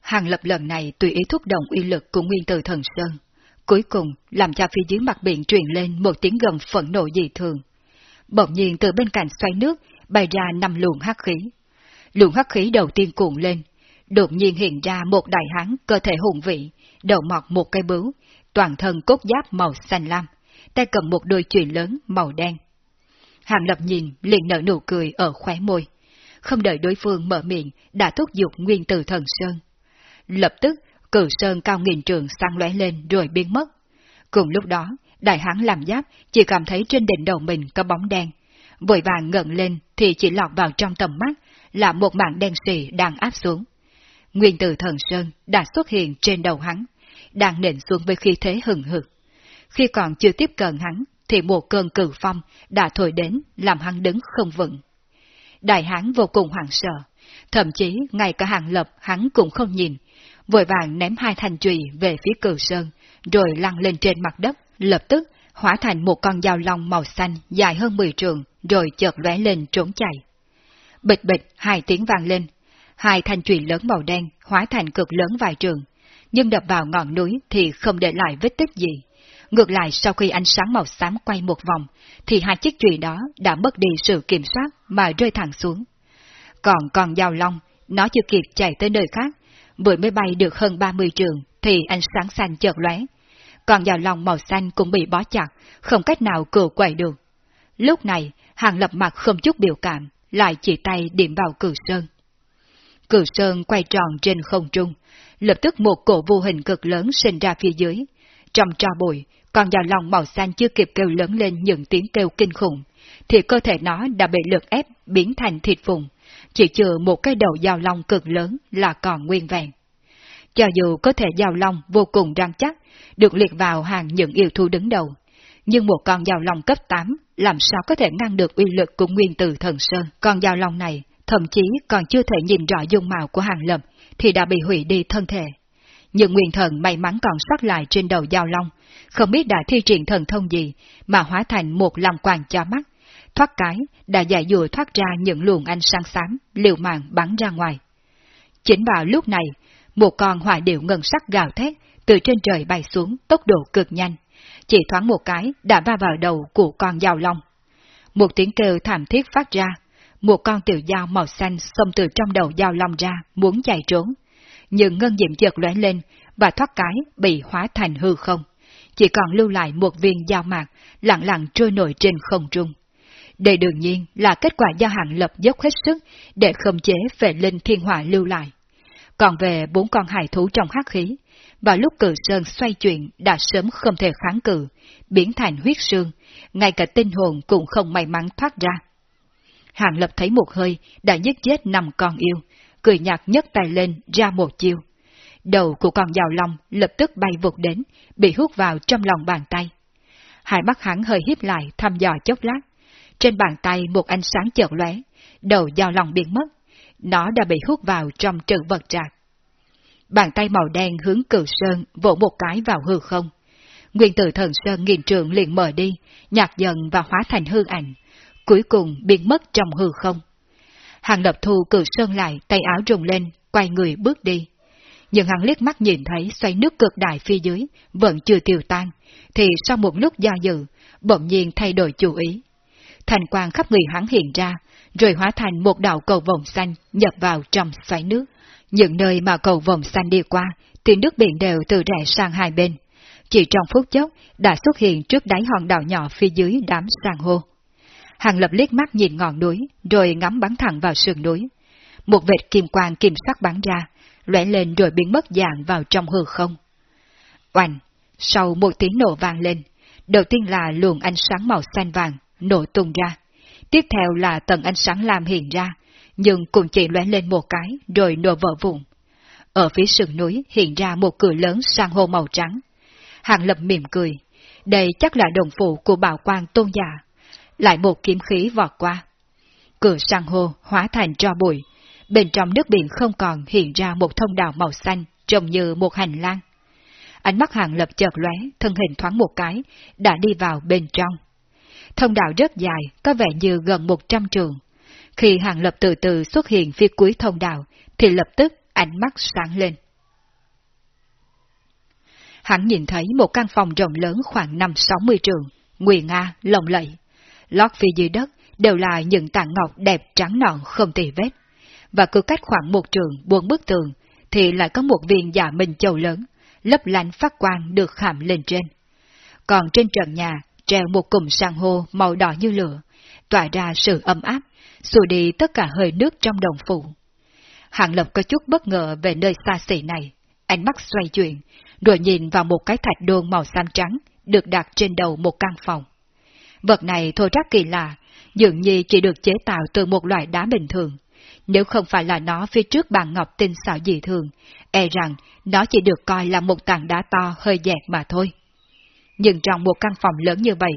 Hàng lập lần này tùy ý thúc động uy lực của nguyên tử thần Sơn, cuối cùng làm cho phía dưới mặt biển truyền lên một tiếng gầm phẫn nộ dị thường. Bỗng nhiên từ bên cạnh xoay nước bay ra năm luồng hắc khí. Luồng hắc khí đầu tiên cuộn lên, đột nhiên hiện ra một đại hán cơ thể hùng vị, đầu mọc một cây bướu, toàn thân cốt giáp màu xanh lam, tay cầm một đôi chuyền lớn màu đen. Hàng lập nhìn liền nở nụ cười ở khóe môi, không đợi đối phương mở miệng đã thúc giục nguyên tử thần sơn. Lập tức, cử sơn cao nghìn trường sang lóe lên rồi biến mất. Cùng lúc đó, đại hán làm giáp chỉ cảm thấy trên đỉnh đầu mình có bóng đen. Vội vàng ngẩng lên thì chỉ lọt vào trong tầm mắt là một mảng đen xì đang áp xuống. Nguyên tử thần sơn đã xuất hiện trên đầu hắn, đang nện xuống với khí thế hừng hực. Khi còn chưa tiếp cận hắn, thì một cơn cử phong đã thổi đến làm hắn đứng không vững. Đại hán vô cùng hoảng sợ, thậm chí ngay cả hàng lập hắn cũng không nhìn, vội vàng ném hai thanh chùy về phía cửu sơn, rồi lăn lên trên mặt đất, lập tức hóa thành một con dao long màu xanh dài hơn 10 trường, rồi chợt lóe lên trốn chạy. Bịch bịch hai tiếng vang lên, hai thanh chùy lớn màu đen hóa thành cực lớn vài trường, nhưng đập vào ngọn núi thì không để lại vết tích gì. Ngược lại sau khi ánh sáng màu xám quay một vòng, thì hai chiếc chùy đó đã mất đi sự kiểm soát mà rơi thẳng xuống. Còn con dao long, nó chưa kịp chạy tới nơi khác, vừa mới bay được hơn 30 trường thì ánh sáng xanh chợt lóe. Còn dao long màu xanh cũng bị bó chặt, không cách nào cựa quậy được. Lúc này, hàng lập mặt không chút biểu cảm, lại chỉ tay điểm vào cử sơn. Cử sơn quay tròn trên không trung, lập tức một cổ vô hình cực lớn sinh ra phía dưới. Trong trò bụi, còn vào lòng màu xanh chưa kịp kêu lớn lên những tiếng kêu kinh khủng, thì cơ thể nó đã bị lực ép biến thành thịt vùng, chỉ trừ một cái đầu dao long cực lớn là còn nguyên vẹn. Cho dù có thể dao long vô cùng răng chắc, được liệt vào hàng những yêu thú đứng đầu, nhưng một con dao long cấp 8 làm sao có thể ngăn được uy lực của nguyên tử thần sơn. Con dao long này thậm chí còn chưa thể nhìn rõ dung mạo của hàng lập, thì đã bị hủy đi thân thể. Nhưng nguyên thần may mắn còn sót lại trên đầu giao long, không biết đã thi triển thần thông gì mà hóa thành một lòng quàng cho mắt, thoát cái đã giải dùa thoát ra những luồng ánh sáng xám, liều mạng bắn ra ngoài. Chính vào lúc này, một con hỏa điệu ngân sắc gào thét từ trên trời bay xuống tốc độ cực nhanh, chỉ thoáng một cái đã va vào đầu của con giao long. Một tiếng kêu thảm thiết phát ra, một con tiểu dao màu xanh xông từ trong đầu dao long ra, muốn chạy trốn. Nhưng ngân diệm chợt lóe lên, và thoát cái bị hóa thành hư không. Chỉ còn lưu lại một viên dao mạc, lặng lặng trôi nổi trên không trung. Đây đương nhiên là kết quả do hạng lập dốc hết sức để khống chế về linh thiên hỏa lưu lại. Còn về bốn con hải thú trong hắc khí, vào lúc cử sơn xoay chuyển đã sớm không thể kháng cự, biến thành huyết sương, ngay cả tinh hồn cũng không may mắn thoát ra. Hàng lập thấy một hơi đã giết chết năm con yêu, cười nhạt nhấc tay lên ra một chiêu. Đầu của con dao long lập tức bay vụt đến, bị hút vào trong lòng bàn tay. Hai mắt hắn hơi híp lại thăm dò chốc lát. Trên bàn tay một ánh sáng chợt lóe, đầu dao long biến mất. Nó đã bị hút vào trong trữ vật trạc. Bàn tay màu đen hướng cử sơn vỗ một cái vào hư không. Nguyên tử thần sơn nghìn trường liền mở đi, nhạt dần và hóa thành hư ảnh, cuối cùng biến mất trong hư không. Hàng lập thu cử sơn lại, tay áo rùng lên, quay người bước đi. Nhưng hắn liếc mắt nhìn thấy xoay nước cực đại phía dưới, vẫn chưa tiêu tan, thì sau một lúc do dự, bỗng nhiên thay đổi chủ ý. Thành quang khắp người hắn hiện ra, rồi hóa thành một đạo cầu vòng xanh nhập vào trong xoáy nước. Những nơi mà cầu vòng xanh đi qua, thì nước biển đều từ rẽ sang hai bên. Chỉ trong phút chốc đã xuất hiện trước đáy hòn đảo nhỏ phía dưới đám sàn hô. Hàng lập liếc mắt nhìn ngọn núi, rồi ngắm bắn thẳng vào sườn núi. Một vệt kim quang kim sắc bắn ra, lóe lên rồi biến mất dạng vào trong hư không. Oanh, sau một tiếng nổ vang lên, đầu tiên là luồng ánh sáng màu xanh vàng nổ tung ra. Tiếp theo là tầng ánh sáng lam hiện ra, nhưng cũng chỉ lóe lên một cái rồi nổ vỡ vụn. Ở phía sườn núi hiện ra một cửa lớn sang hô màu trắng. Hàng lập mỉm cười, đây chắc là đồng phụ của bảo quan tôn giả lại một kiếm khí vọt qua. Cửa sang hô hóa thành tro bụi, bên trong nước biển không còn hiện ra một thông đạo màu xanh trông như một hành lang. Ánh mắt hàng lập chợt lóe, thân hình thoáng một cái, đã đi vào bên trong. Thông đạo rất dài, có vẻ như gần một trăm trường. Khi hàng lập từ từ xuất hiện phía cuối thông đạo, thì lập tức ánh mắt sáng lên. Hắn nhìn thấy một căn phòng rộng lớn khoảng 5-60 trường, nguy nga, lộng lẫy. Lót phía dưới đất đều là những tảng ngọc đẹp trắng nọn không tì vết. Và cứ cách khoảng một trường, buông bức tường, thì lại có một viên giả minh châu lớn, lấp lánh phát quang được khảm lên trên. Còn trên trần nhà, treo một cụm sang hô màu đỏ như lửa, tỏa ra sự ấm áp, xua đi tất cả hơi nước trong đồng phủ. Hạng Lập có chút bất ngờ về nơi xa xỉ này, ánh mắt xoay chuyển, rồi nhìn vào một cái thạch đôn màu xám trắng được đặt trên đầu một căn phòng. Vật này thôi rất kỳ lạ, dường như chỉ được chế tạo từ một loại đá bình thường. Nếu không phải là nó phía trước bàn ngọc tinh xảo dị thường, e rằng nó chỉ được coi là một tảng đá to hơi dẹt mà thôi. Nhưng trong một căn phòng lớn như vậy,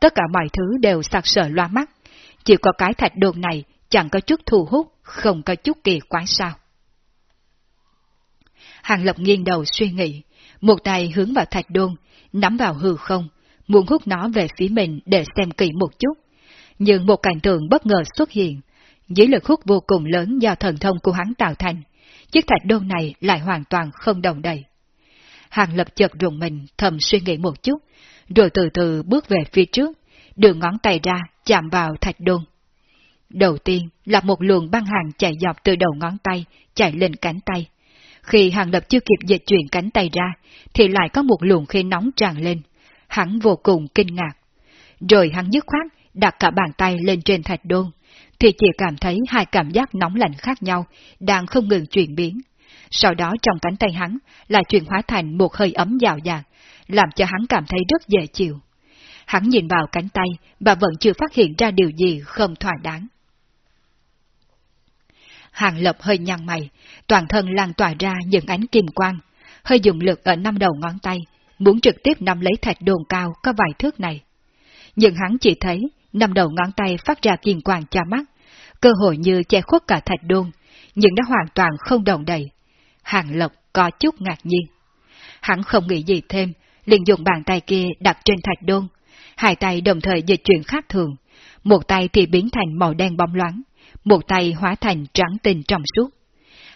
tất cả mọi thứ đều sặc sỡ loa mắt, chỉ có cái thạch đồn này chẳng có chút thu hút, không có chút kỳ quái sao. Hàng Lập nghiêng đầu suy nghĩ, một tay hướng vào thạch đôn, nắm vào hư không, muốn hút nó về phía mình để xem kỹ một chút. Nhưng một cảnh tượng bất ngờ xuất hiện, dưới lực hút vô cùng lớn do thần thông của hắn tạo thành, chiếc thạch đôn này lại hoàn toàn không đồng đầy. Hàng lập chợt rùng mình thầm suy nghĩ một chút, rồi từ từ bước về phía trước, đưa ngón tay ra chạm vào thạch đôn. Đầu tiên là một luồng băng hàng chạy dọc từ đầu ngón tay, chạy lên cánh tay. Khi hàng lập chưa kịp dịch chuyển cánh tay ra, thì lại có một luồng khí nóng tràn lên. Hắn vô cùng kinh ngạc. Rồi hắn dứt khoát đặt cả bàn tay lên trên thạch đôn, thì chỉ cảm thấy hai cảm giác nóng lạnh khác nhau đang không ngừng chuyển biến. Sau đó trong cánh tay hắn lại chuyển hóa thành một hơi ấm dạo dạt, làm cho hắn cảm thấy rất dễ chịu. Hắn nhìn vào cánh tay và vẫn chưa phát hiện ra điều gì không thỏa đáng. Hàng lập hơi nhăn mày, toàn thân lan tỏa ra những ánh kim quang, hơi dùng lực ở năm đầu ngón tay, muốn trực tiếp nắm lấy thạch đồn cao có vài thước này. Nhưng hắn chỉ thấy nằm đầu ngón tay phát ra kiên quang cho mắt, cơ hội như che khuất cả thạch đôn, nhưng đã hoàn toàn không đồng đầy. Hàng Lộc có chút ngạc nhiên. Hắn không nghĩ gì thêm, liền dùng bàn tay kia đặt trên thạch đôn, hai tay đồng thời dịch chuyển khác thường, một tay thì biến thành màu đen bóng loáng, một tay hóa thành trắng tinh trong suốt.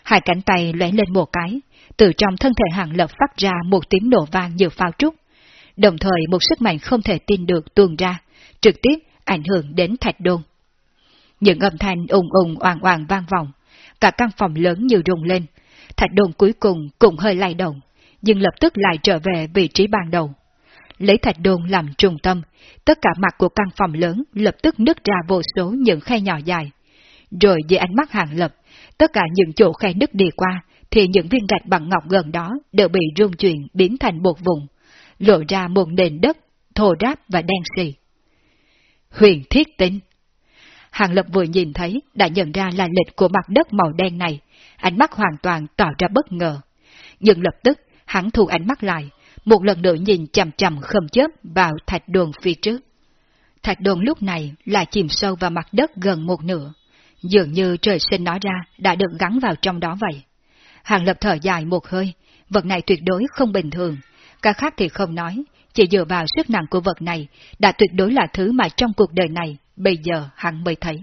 Hai cánh tay lóe lên một cái, từ trong thân thể hàng lập phát ra một tiếng nổ vang như pháo trúc. Đồng thời một sức mạnh không thể tin được tuôn ra, trực tiếp ảnh hưởng đến thạch đôn. Những âm thanh ùng ùng oàng oàng vang vọng, cả căn phòng lớn như rung lên, thạch đôn cuối cùng cũng hơi lay động, nhưng lập tức lại trở về vị trí ban đầu. Lấy thạch đôn làm trung tâm, tất cả mặt của căn phòng lớn lập tức nứt ra vô số những khe nhỏ dài. Rồi dưới ánh mắt hàng lập, tất cả những chỗ khe nứt đi qua, thì những viên gạch bằng ngọc gần đó đều bị rung chuyển biến thành một vùng, lộ ra một nền đất, thô ráp và đen xì. Huyền thiết tinh Hàng Lập vừa nhìn thấy đã nhận ra là lịch của mặt đất màu đen này, ánh mắt hoàn toàn tỏ ra bất ngờ. Nhưng lập tức, hắn thu ánh mắt lại, một lần nữa nhìn chầm chầm không chớp vào thạch đồn phía trước. Thạch đồn lúc này lại chìm sâu vào mặt đất gần một nửa, dường như trời sinh nó ra đã được gắn vào trong đó vậy. Hàng lập thở dài một hơi, vật này tuyệt đối không bình thường, cả khác thì không nói, chỉ dựa vào sức nặng của vật này đã tuyệt đối là thứ mà trong cuộc đời này bây giờ hắn mới thấy.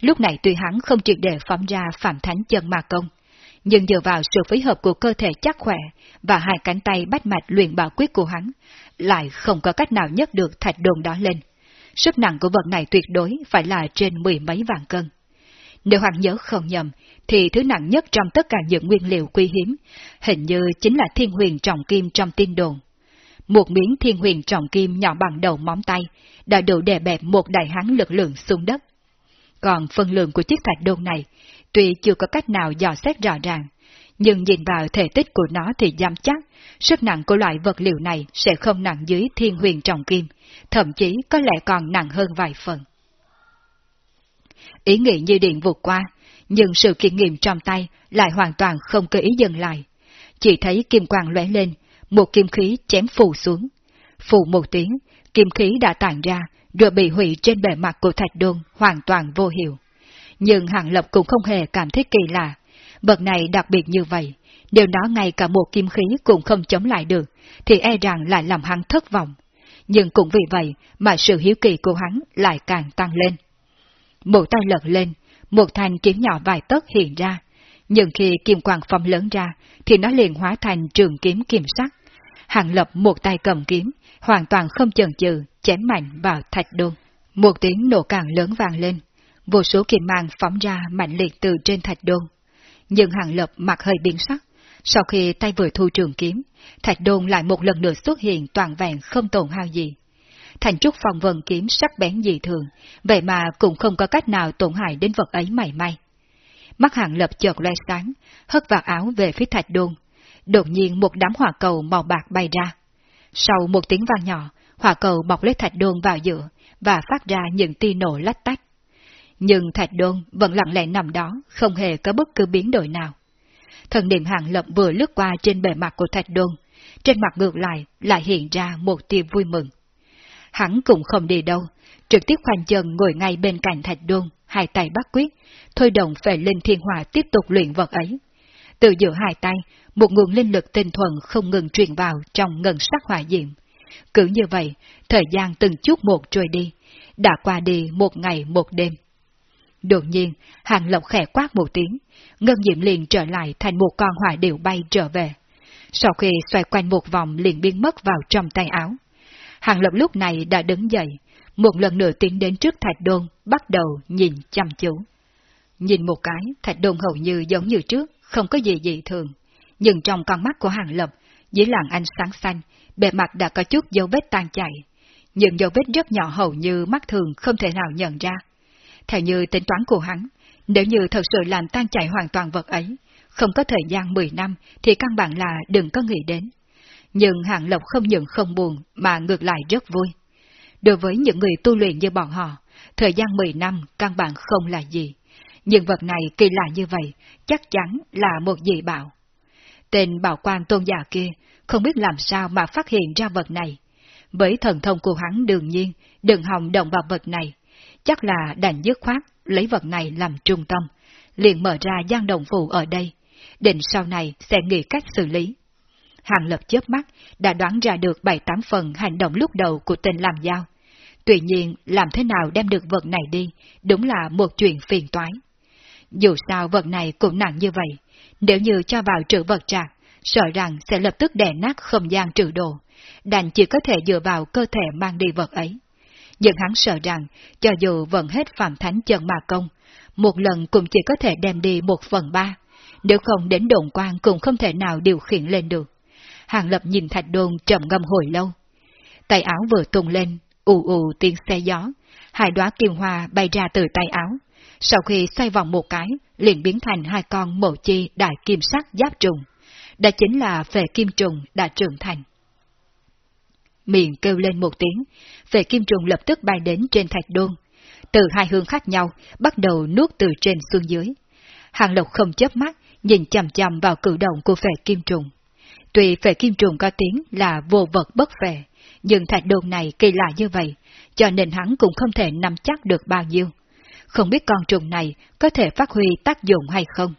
Lúc này tuy hắn không triệt để phóng ra phạm thánh chân ma công, nhưng dựa vào sự phối hợp của cơ thể chắc khỏe và hai cánh tay bách mạch luyện bảo quyết của hắn, lại không có cách nào nhấc được thạch đồn đó lên. Sức nặng của vật này tuyệt đối phải là trên mười mấy vạn cân. Nếu hoàng nhớ không nhầm, thì thứ nặng nhất trong tất cả những nguyên liệu quý hiếm, hình như chính là thiên huyền trọng kim trong tin đồn. Một miếng thiên huyền trọng kim nhỏ bằng đầu móng tay, đã đủ đè bẹp một đại hán lực lượng xuống đất. Còn phân lượng của chiếc thạch đôn này, tuy chưa có cách nào dò xét rõ ràng, nhưng nhìn vào thể tích của nó thì dám chắc, sức nặng của loại vật liệu này sẽ không nặng dưới thiên huyền trọng kim, thậm chí có lẽ còn nặng hơn vài phần. Ý nghĩ như điện vụt qua, nhưng sự kinh nghiệm trong tay lại hoàn toàn không cơ ý dừng lại. Chỉ thấy kim quang lóe lên, một kim khí chém phù xuống. Phù một tiếng, kim khí đã tàn ra, rồi bị hủy trên bề mặt của thạch đôn hoàn toàn vô hiệu. Nhưng Hàng Lập cũng không hề cảm thấy kỳ lạ. Vật này đặc biệt như vậy, điều đó ngay cả một kim khí cũng không chống lại được, thì e rằng lại làm hắn thất vọng. Nhưng cũng vì vậy mà sự hiếu kỳ của hắn lại càng tăng lên. Một tay lật lên, một thanh kiếm nhỏ vài tấc hiện ra, nhưng khi kim quang phong lớn ra, thì nó liền hóa thành trường kiếm kim sắc. Hàng lập một tay cầm kiếm, hoàn toàn không chần chừ, chém mạnh vào thạch đôn. Một tiếng nổ càng lớn vang lên, vô số kim mang phóng ra mạnh liệt từ trên thạch đôn. Nhưng hàng lập mặt hơi biến sắc, sau khi tay vừa thu trường kiếm, thạch đôn lại một lần nữa xuất hiện toàn vẹn không tổn hao gì. Thành trúc phòng vần kiếm sắc bén dị thường, vậy mà cũng không có cách nào tổn hại đến vật ấy mảy may. Mắt hàng lập chợt loe sáng, hất vạt áo về phía thạch đôn. Đột nhiên một đám hỏa cầu màu bạc bay ra. Sau một tiếng vang nhỏ, hỏa cầu bọc lấy thạch đôn vào giữa và phát ra những tia nổ lách tách. Nhưng thạch đôn vẫn lặng lẽ nằm đó, không hề có bất cứ biến đổi nào. Thần niệm hàng lập vừa lướt qua trên bề mặt của thạch đôn, trên mặt ngược lại lại hiện ra một tia vui mừng. Hắn cũng không đi đâu, trực tiếp khoanh chân ngồi ngay bên cạnh thạch đôn, hai tay bắt quyết, thôi động về linh thiên hòa tiếp tục luyện vật ấy. Từ giữa hai tay, một nguồn linh lực tinh thuần không ngừng truyền vào trong ngân sắc hỏa diệm. Cứ như vậy, thời gian từng chút một trôi đi, đã qua đi một ngày một đêm. Đột nhiên, hàng lộc khẽ quát một tiếng, ngân diệm liền trở lại thành một con hỏa điệu bay trở về. Sau khi xoay quanh một vòng liền biến mất vào trong tay áo. Hàng lộc lúc này đã đứng dậy, một lần nữa tiến đến trước thạch đôn, bắt đầu nhìn chăm chú. Nhìn một cái, thạch đôn hầu như giống như trước, không có gì dị thường. Nhưng trong con mắt của hàng lập, dưới làn ánh sáng xanh, bề mặt đã có chút dấu vết tan chảy. Những dấu vết rất nhỏ hầu như mắt thường không thể nào nhận ra. Theo như tính toán của hắn, nếu như thật sự làm tan chảy hoàn toàn vật ấy, không có thời gian 10 năm thì căn bản là đừng có nghĩ đến. Nhưng hạng Lộc không những không buồn mà ngược lại rất vui. Đối với những người tu luyện như bọn họ, thời gian 10 năm căn bản không là gì. Nhưng vật này kỳ lạ như vậy, chắc chắn là một dị bảo. Tên bảo quan tôn giả kia không biết làm sao mà phát hiện ra vật này. Với thần thông của hắn đương nhiên, đừng hòng động vào vật này. Chắc là đành dứt khoát, lấy vật này làm trung tâm, liền mở ra gian đồng phụ ở đây, định sau này sẽ nghĩ cách xử lý. Hàng lập chớp mắt, đã đoán ra được bảy tám phần hành động lúc đầu của tên làm giao. Tuy nhiên, làm thế nào đem được vật này đi, đúng là một chuyện phiền toái. Dù sao vật này cũng nặng như vậy, nếu như cho vào trữ vật trạc, sợ rằng sẽ lập tức đè nát không gian trữ đồ, đành chỉ có thể dựa vào cơ thể mang đi vật ấy. Nhưng hắn sợ rằng, cho dù vận hết phạm thánh chân mà công, một lần cũng chỉ có thể đem đi một phần ba, nếu không đến đồn quan cũng không thể nào điều khiển lên được. Hàng Lập nhìn thạch đôn trầm ngâm hồi lâu. Tay áo vừa tung lên, ù ù tiếng xe gió, hai đóa kim hoa bay ra từ tay áo. Sau khi xoay vòng một cái, liền biến thành hai con mộ chi đại kim sắc giáp trùng. Đó chính là phệ kim trùng đã trưởng thành. Miệng kêu lên một tiếng, phệ kim trùng lập tức bay đến trên thạch đôn. Từ hai hướng khác nhau, bắt đầu nuốt từ trên xuống dưới. Hàng Lộc không chớp mắt, nhìn chầm chầm vào cử động của phệ kim trùng. Tuy phệ kim trùng có tiếng là vô vật bất phệ, nhưng thạch đồn này kỳ lạ như vậy, cho nên hắn cũng không thể nắm chắc được bao nhiêu. Không biết con trùng này có thể phát huy tác dụng hay không.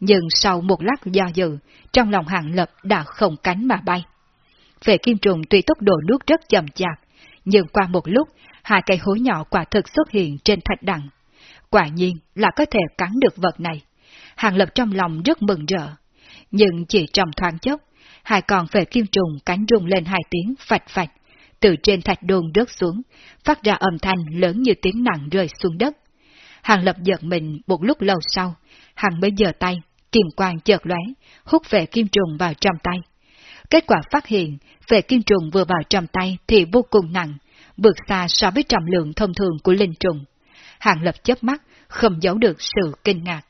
Nhưng sau một lát do dự, trong lòng hạng lập đã không cánh mà bay. Phệ kim trùng tuy tốc độ nuốt rất chậm chạp, nhưng qua một lúc, hai cây hối nhỏ quả thực xuất hiện trên thạch đằng. Quả nhiên là có thể cắn được vật này. Hàng lập trong lòng rất mừng rỡ. Nhưng chỉ trong thoáng chốc, hai con về kim trùng cánh rung lên hai tiếng phạch phạch, từ trên thạch đồn rớt xuống, phát ra âm thanh lớn như tiếng nặng rơi xuống đất. Hàng lập giật mình một lúc lâu sau, hàng mới giơ tay, kim quang chợt lóe, hút về kim trùng vào trong tay. Kết quả phát hiện, về kim trùng vừa vào trong tay thì vô cùng nặng, vượt xa so với trọng lượng thông thường của linh trùng. Hàng lập chớp mắt, không giấu được sự kinh ngạc.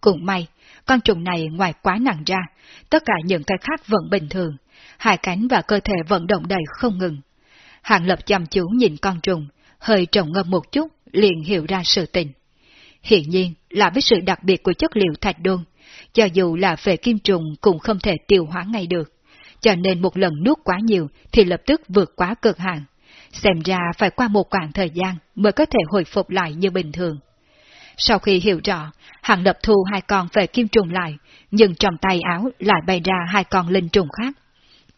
Cũng may, con trùng này ngoài quá nặng ra, tất cả những cái khác vẫn bình thường, hai cánh và cơ thể vận động đầy không ngừng. Hàng lập chăm chú nhìn con trùng, hơi trồng ngâm một chút, liền hiểu ra sự tình. Hiện nhiên là với sự đặc biệt của chất liệu thạch đôn, cho dù là về kim trùng cũng không thể tiêu hóa ngay được, cho nên một lần nuốt quá nhiều thì lập tức vượt quá cực hạn. xem ra phải qua một khoảng thời gian mới có thể hồi phục lại như bình thường. Sau khi hiểu rõ, hắn Lập thu hai con về kim trùng lại, nhưng trong tay áo lại bay ra hai con linh trùng khác.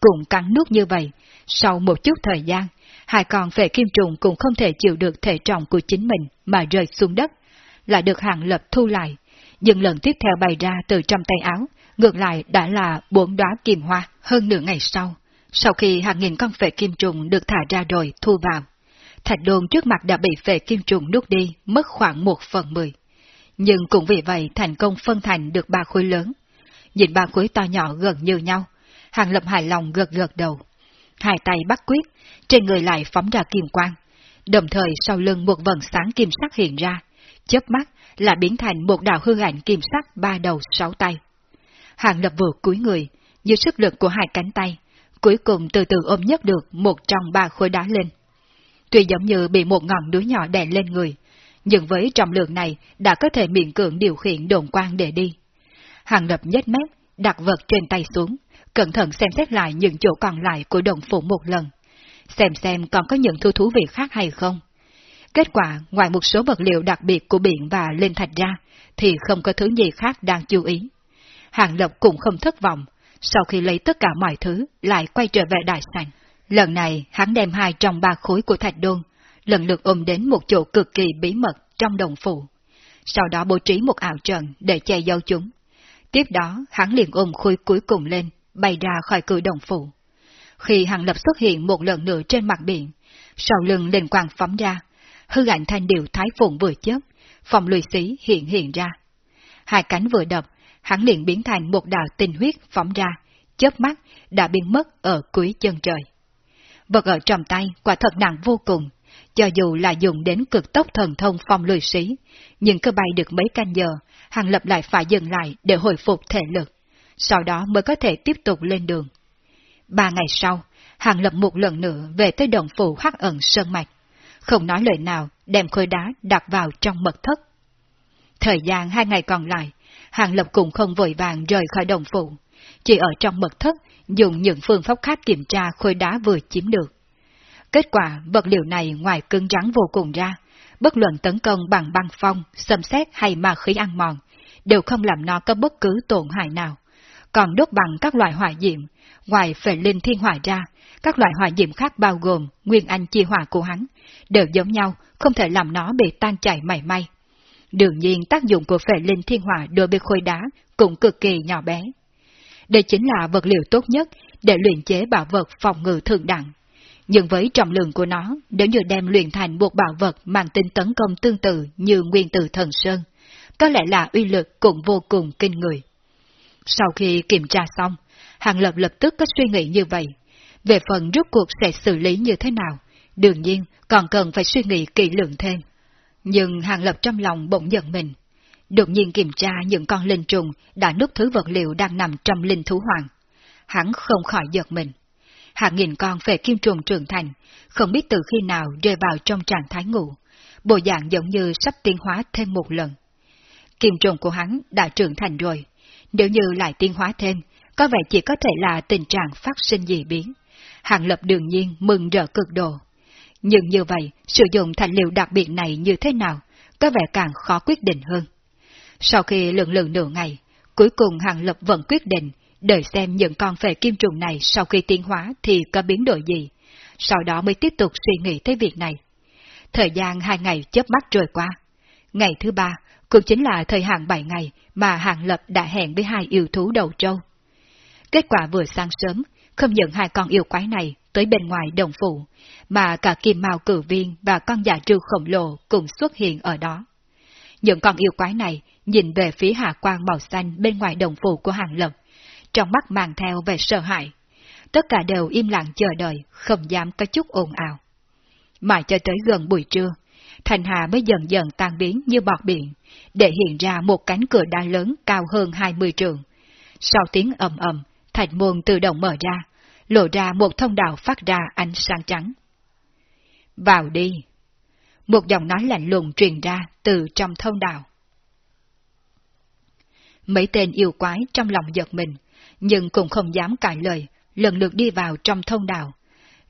Cũng cắn nuốt như vậy, sau một chút thời gian, hai con về kim trùng cũng không thể chịu được thể trọng của chính mình mà rơi xuống đất, lại được Hàng Lập thu lại, nhưng lần tiếp theo bay ra từ trong tay áo, ngược lại đã là bốn đóa kim hoa hơn nửa ngày sau. Sau khi hàng nghìn con vệ kim trùng được thả ra rồi thu vào, thạch đồn trước mặt đã bị phệ kim trùng nuốt đi, mất khoảng một phần mười. Nhưng cũng vì vậy thành công phân thành được ba khối lớn. Nhìn ba khối to nhỏ gần như nhau, hàng lập hài lòng gật gật đầu. Hai tay bắt quyết, trên người lại phóng ra kim quang. Đồng thời sau lưng một vần sáng kim sắc hiện ra, chớp mắt là biến thành một đạo hư ảnh kim sắc ba đầu sáu tay. Hàng lập vừa cúi người, dưới sức lực của hai cánh tay, cuối cùng từ từ ôm nhấc được một trong ba khối đá lên. Tuy giống như bị một ngọn núi nhỏ đè lên người, nhưng với trọng lượng này đã có thể miễn cưỡng điều khiển đồn quang để đi. Hàng lập nhếch mép, đặt vật trên tay xuống, cẩn thận xem xét lại những chỗ còn lại của đồng phủ một lần, xem xem còn có những thu thú vị khác hay không. Kết quả, ngoài một số vật liệu đặc biệt của biển và lên thạch ra, thì không có thứ gì khác đang chú ý. Hàng Lập cũng không thất vọng, sau khi lấy tất cả mọi thứ, lại quay trở về đại sảnh. Lần này, hắn đem hai trong ba khối của thạch đôn, lần lượt ôm đến một chỗ cực kỳ bí mật trong đồng phủ. Sau đó bố trí một ảo trận để che giấu chúng. Tiếp đó, hắn liền ôm khối cuối cùng lên, bay ra khỏi cửa đồng phủ. Khi Hàng Lập xuất hiện một lần nữa trên mặt biển, sau lưng lên quang phóng ra, hư ảnh thanh điệu thái phụng vừa chớp, phòng lùi xí hiện hiện ra. Hai cánh vừa đập, hắn liền biến thành một đạo tinh huyết phóng ra, chớp mắt đã biến mất ở cuối chân trời. Vật ở trong tay quả thật nặng vô cùng, cho dù là dùng đến cực tốc thần thông phong lùi sĩ, nhưng cơ bay được mấy canh giờ, hàng lập lại phải dừng lại để hồi phục thể lực, sau đó mới có thể tiếp tục lên đường. Ba ngày sau, hàng lập một lần nữa về tới đồng phủ hắc ẩn sơn mạch, không nói lời nào, đem khối đá đặt vào trong mật thất. Thời gian hai ngày còn lại, Hàng Lập cũng không vội vàng rời khỏi đồng phủ, chỉ ở trong mật thất dùng những phương pháp khác kiểm tra khối đá vừa chiếm được. Kết quả vật liệu này ngoài cứng rắn vô cùng ra, bất luận tấn công bằng băng phong, xâm xét hay ma khí ăn mòn, đều không làm nó có bất cứ tổn hại nào. Còn đốt bằng các loại hỏa diệm, ngoài phệ linh thiên hỏa ra, các loại hỏa diệm khác bao gồm nguyên anh chi hỏa của hắn, đều giống nhau, không thể làm nó bị tan chảy mảy may. Đương nhiên tác dụng của phệ linh thiên hỏa đối với khối đá cũng cực kỳ nhỏ bé. Đây chính là vật liệu tốt nhất để luyện chế bảo vật phòng ngự thượng đẳng. Nhưng với trọng lượng của nó, nếu như đem luyện thành một bảo vật mang tính tấn công tương tự như nguyên tử thần sơn, có lẽ là uy lực cũng vô cùng kinh người. Sau khi kiểm tra xong, Hàng Lập lập tức có suy nghĩ như vậy. Về phần rút cuộc sẽ xử lý như thế nào, đương nhiên còn cần phải suy nghĩ kỹ lưỡng thêm. Nhưng Hàng Lập trong lòng bỗng giận mình. Đột nhiên kiểm tra những con linh trùng đã núp thứ vật liệu đang nằm trong linh thú hoàng. Hắn không khỏi giật mình. Hàng nghìn con về kim trùng trưởng thành, không biết từ khi nào rơi vào trong trạng thái ngủ, bộ dạng giống như sắp tiến hóa thêm một lần. Kim trùng của hắn đã trưởng thành rồi, nếu như lại tiến hóa thêm, có vẻ chỉ có thể là tình trạng phát sinh dị biến. Hàng Lập đương nhiên mừng rỡ cực độ. Nhưng như vậy, sử dụng thành liệu đặc biệt này như thế nào, có vẻ càng khó quyết định hơn. Sau khi lượng lượng nửa ngày, cuối cùng Hàng Lập vẫn quyết định đợi xem những con phệ kim trùng này sau khi tiến hóa thì có biến đổi gì, sau đó mới tiếp tục suy nghĩ tới việc này. Thời gian hai ngày chớp mắt trôi qua. Ngày thứ ba, cũng chính là thời hạn bảy ngày mà Hàng Lập đã hẹn với hai yêu thú đầu trâu. Kết quả vừa sáng sớm, không những hai con yêu quái này tới bên ngoài đồng phủ, mà cả kim mao cử viên và con giả trư khổng lồ cùng xuất hiện ở đó. Những con yêu quái này nhìn về phía hạ quang màu xanh bên ngoài đồng phủ của hàng lập, trong mắt mang theo vẻ sợ hãi. Tất cả đều im lặng chờ đợi, không dám có chút ồn ào. Mãi cho tới gần buổi trưa, thành hà mới dần dần tan biến như bọt biển, để hiện ra một cánh cửa đá lớn cao hơn 20 trường. Sau tiếng ầm ầm, thạch môn tự động mở ra, lộ ra một thông đạo phát ra ánh sáng trắng. Vào đi! Một giọng nói lạnh lùng truyền ra từ trong thông đạo. Mấy tên yêu quái trong lòng giật mình, nhưng cũng không dám cãi lời, lần lượt đi vào trong thông đạo.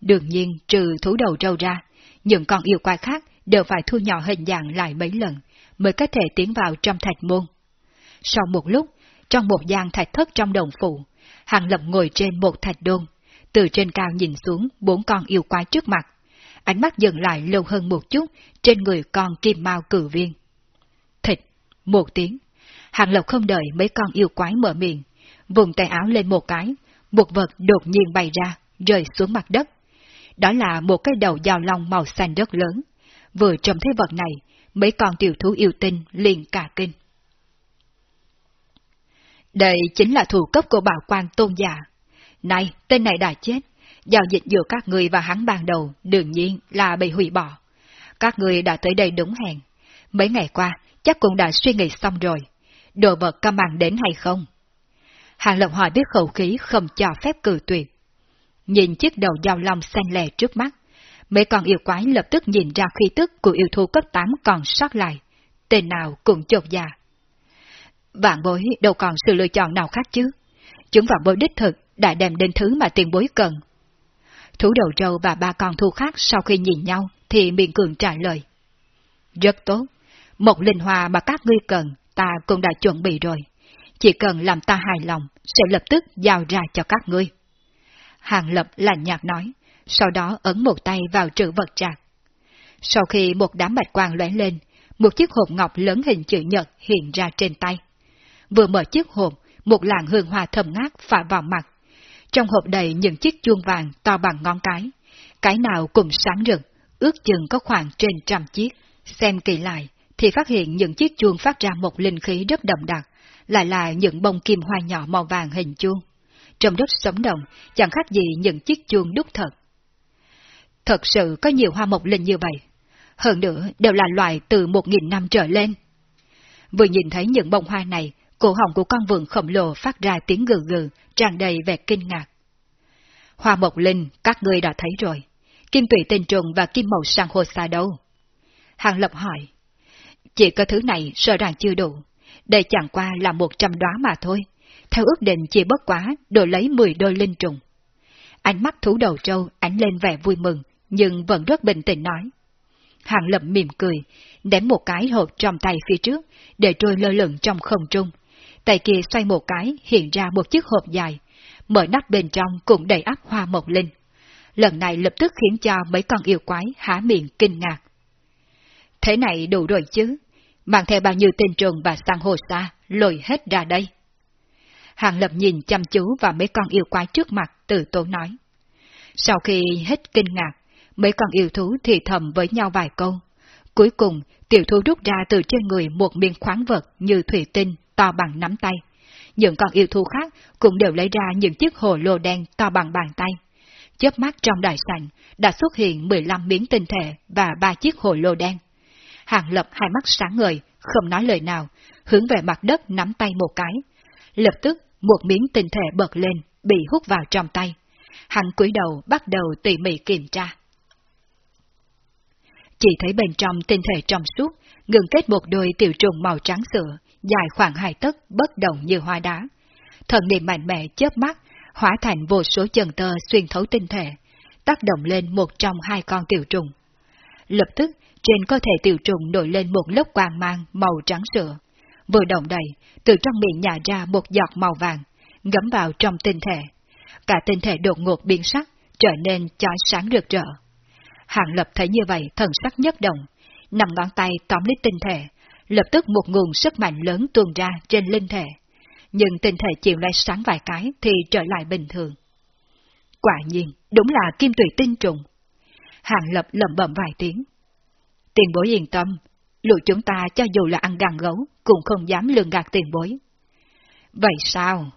Đương nhiên trừ thú đầu trâu ra, những con yêu quái khác đều phải thu nhỏ hình dạng lại mấy lần mới có thể tiến vào trong thạch môn. Sau một lúc, trong một gian thạch thất trong đồng phủ, Hàng Lập ngồi trên một thạch đôn, từ trên cao nhìn xuống bốn con yêu quái trước mặt. Ánh mắt dừng lại lâu hơn một chút trên người con kim mao cử viên. Thịt, một tiếng. Hàng Lập không đợi mấy con yêu quái mở miệng, vùng tay áo lên một cái, một vật đột nhiên bay ra, rơi xuống mặt đất. Đó là một cái đầu dao long màu xanh rất lớn. Vừa trông thấy vật này, mấy con tiểu thú yêu tinh liền cả kinh. Đây chính là thủ cấp của bảo quan tôn giả. Này, tên này đã chết. Giao dịch giữa các người và hắn ban đầu đương nhiên là bị hủy bỏ. Các người đã tới đây đúng hẹn. Mấy ngày qua, chắc cũng đã suy nghĩ xong rồi. Đồ vật có mang đến hay không? Hàng Lập hỏi biết khẩu khí không cho phép cử tuyệt. Nhìn chiếc đầu dao long xanh lè trước mắt, mấy con yêu quái lập tức nhìn ra khí tức của yêu thú cấp 8 còn sót lại. Tên nào cũng chột già. Vạn bối đâu còn sự lựa chọn nào khác chứ. Chúng vạn bối đích thực đã đem đến thứ mà tiền bối cần. Thú đầu trâu và ba con thu khác sau khi nhìn nhau thì miệng cường trả lời. Rất tốt. Một linh hoa mà các ngươi cần ta cũng đã chuẩn bị rồi. Chỉ cần làm ta hài lòng sẽ lập tức giao ra cho các ngươi. Hàng Lập lạnh nhạt nói, sau đó ấn một tay vào trữ vật trạc. Sau khi một đám bạch quang lóe lên, một chiếc hộp ngọc lớn hình chữ nhật hiện ra trên tay. Vừa mở chiếc hộp, một làn hương hoa thầm ngát phả vào mặt. Trong hộp đầy những chiếc chuông vàng to bằng ngón cái, cái nào cũng sáng rực, ước chừng có khoảng trên trăm chiếc. Xem kỳ lại, thì phát hiện những chiếc chuông phát ra một linh khí rất đậm đặc, lại là những bông kim hoa nhỏ màu vàng hình chuông. Trông đất sống động, chẳng khác gì những chiếc chuông đúc thật. Thật sự có nhiều hoa mộc linh như vậy. Hơn nữa đều là loài từ một nghìn năm trở lên. Vừa nhìn thấy những bông hoa này, cổ họng của con vườn khổng lồ phát ra tiếng gừ gừ, tràn đầy vẻ kinh ngạc. Hoa mộc linh, các ngươi đã thấy rồi. Kim tụy tên trùng và kim màu sang hồ xa đâu? Hàng Lập hỏi. Chỉ có thứ này sợ rằng chưa đủ. Đây chẳng qua là một trăm đóa mà thôi. Theo ước định chỉ bất quá đổi lấy mười đôi linh trùng. Ánh mắt thú đầu trâu ánh lên vẻ vui mừng, nhưng vẫn rất bình tĩnh nói. Hàng lậm mỉm cười, ném một cái hộp trong tay phía trước, để trôi lơ lửng trong không trung. Tay kia xoay một cái, hiện ra một chiếc hộp dài, mở nắp bên trong cũng đầy ắp hoa mộc linh. Lần này lập tức khiến cho mấy con yêu quái há miệng kinh ngạc. Thế này đủ rồi chứ, mang theo bao nhiêu tinh trùng và sang hồ xa, lôi hết ra đây. Hàng Lập nhìn chăm chú vào mấy con yêu quái trước mặt, từ tố nói. Sau khi hết kinh ngạc, mấy con yêu thú thì thầm với nhau vài câu. Cuối cùng, tiểu thú rút ra từ trên người một miếng khoáng vật như thủy tinh, to bằng nắm tay. Những con yêu thú khác cũng đều lấy ra những chiếc hồ lô đen to bằng bàn tay. Chớp mắt trong đại sảnh đã xuất hiện 15 miếng tinh thể và ba chiếc hồ lô đen. Hàng lập hai mắt sáng ngời, không nói lời nào, hướng về mặt đất nắm tay một cái. Lập tức, một miếng tinh thể bật lên, bị hút vào trong tay. Hắn cúi đầu bắt đầu tỉ mỉ kiểm tra. Chỉ thấy bên trong tinh thể trong suốt, ngừng kết một đôi tiểu trùng màu trắng sữa, dài khoảng hai tấc, bất động như hoa đá. Thần niệm mạnh mẽ chớp mắt, hóa thành vô số chân tơ xuyên thấu tinh thể, tác động lên một trong hai con tiểu trùng. Lập tức, trên cơ thể tiểu trùng nổi lên một lớp quang mang màu trắng sữa. Vừa động đầy, từ trong miệng nhả ra một giọt màu vàng, ngấm vào trong tinh thể. Cả tinh thể đột ngột biến sắc, trở nên chói sáng rực rỡ. Hàng lập thấy như vậy thần sắc nhất động, nằm ngón tay tóm lấy tinh thể, lập tức một nguồn sức mạnh lớn tuôn ra trên linh thể. Nhưng tinh thể chịu lại sáng vài cái thì trở lại bình thường. Quả nhiên, đúng là kim tùy tinh trùng. Hàng lập lẩm bẩm vài tiếng. Tiền bối yên tâm, lũ chúng ta cho dù là ăn gàn gấu, cũng không dám lường gạt tiền bối. Vậy sao?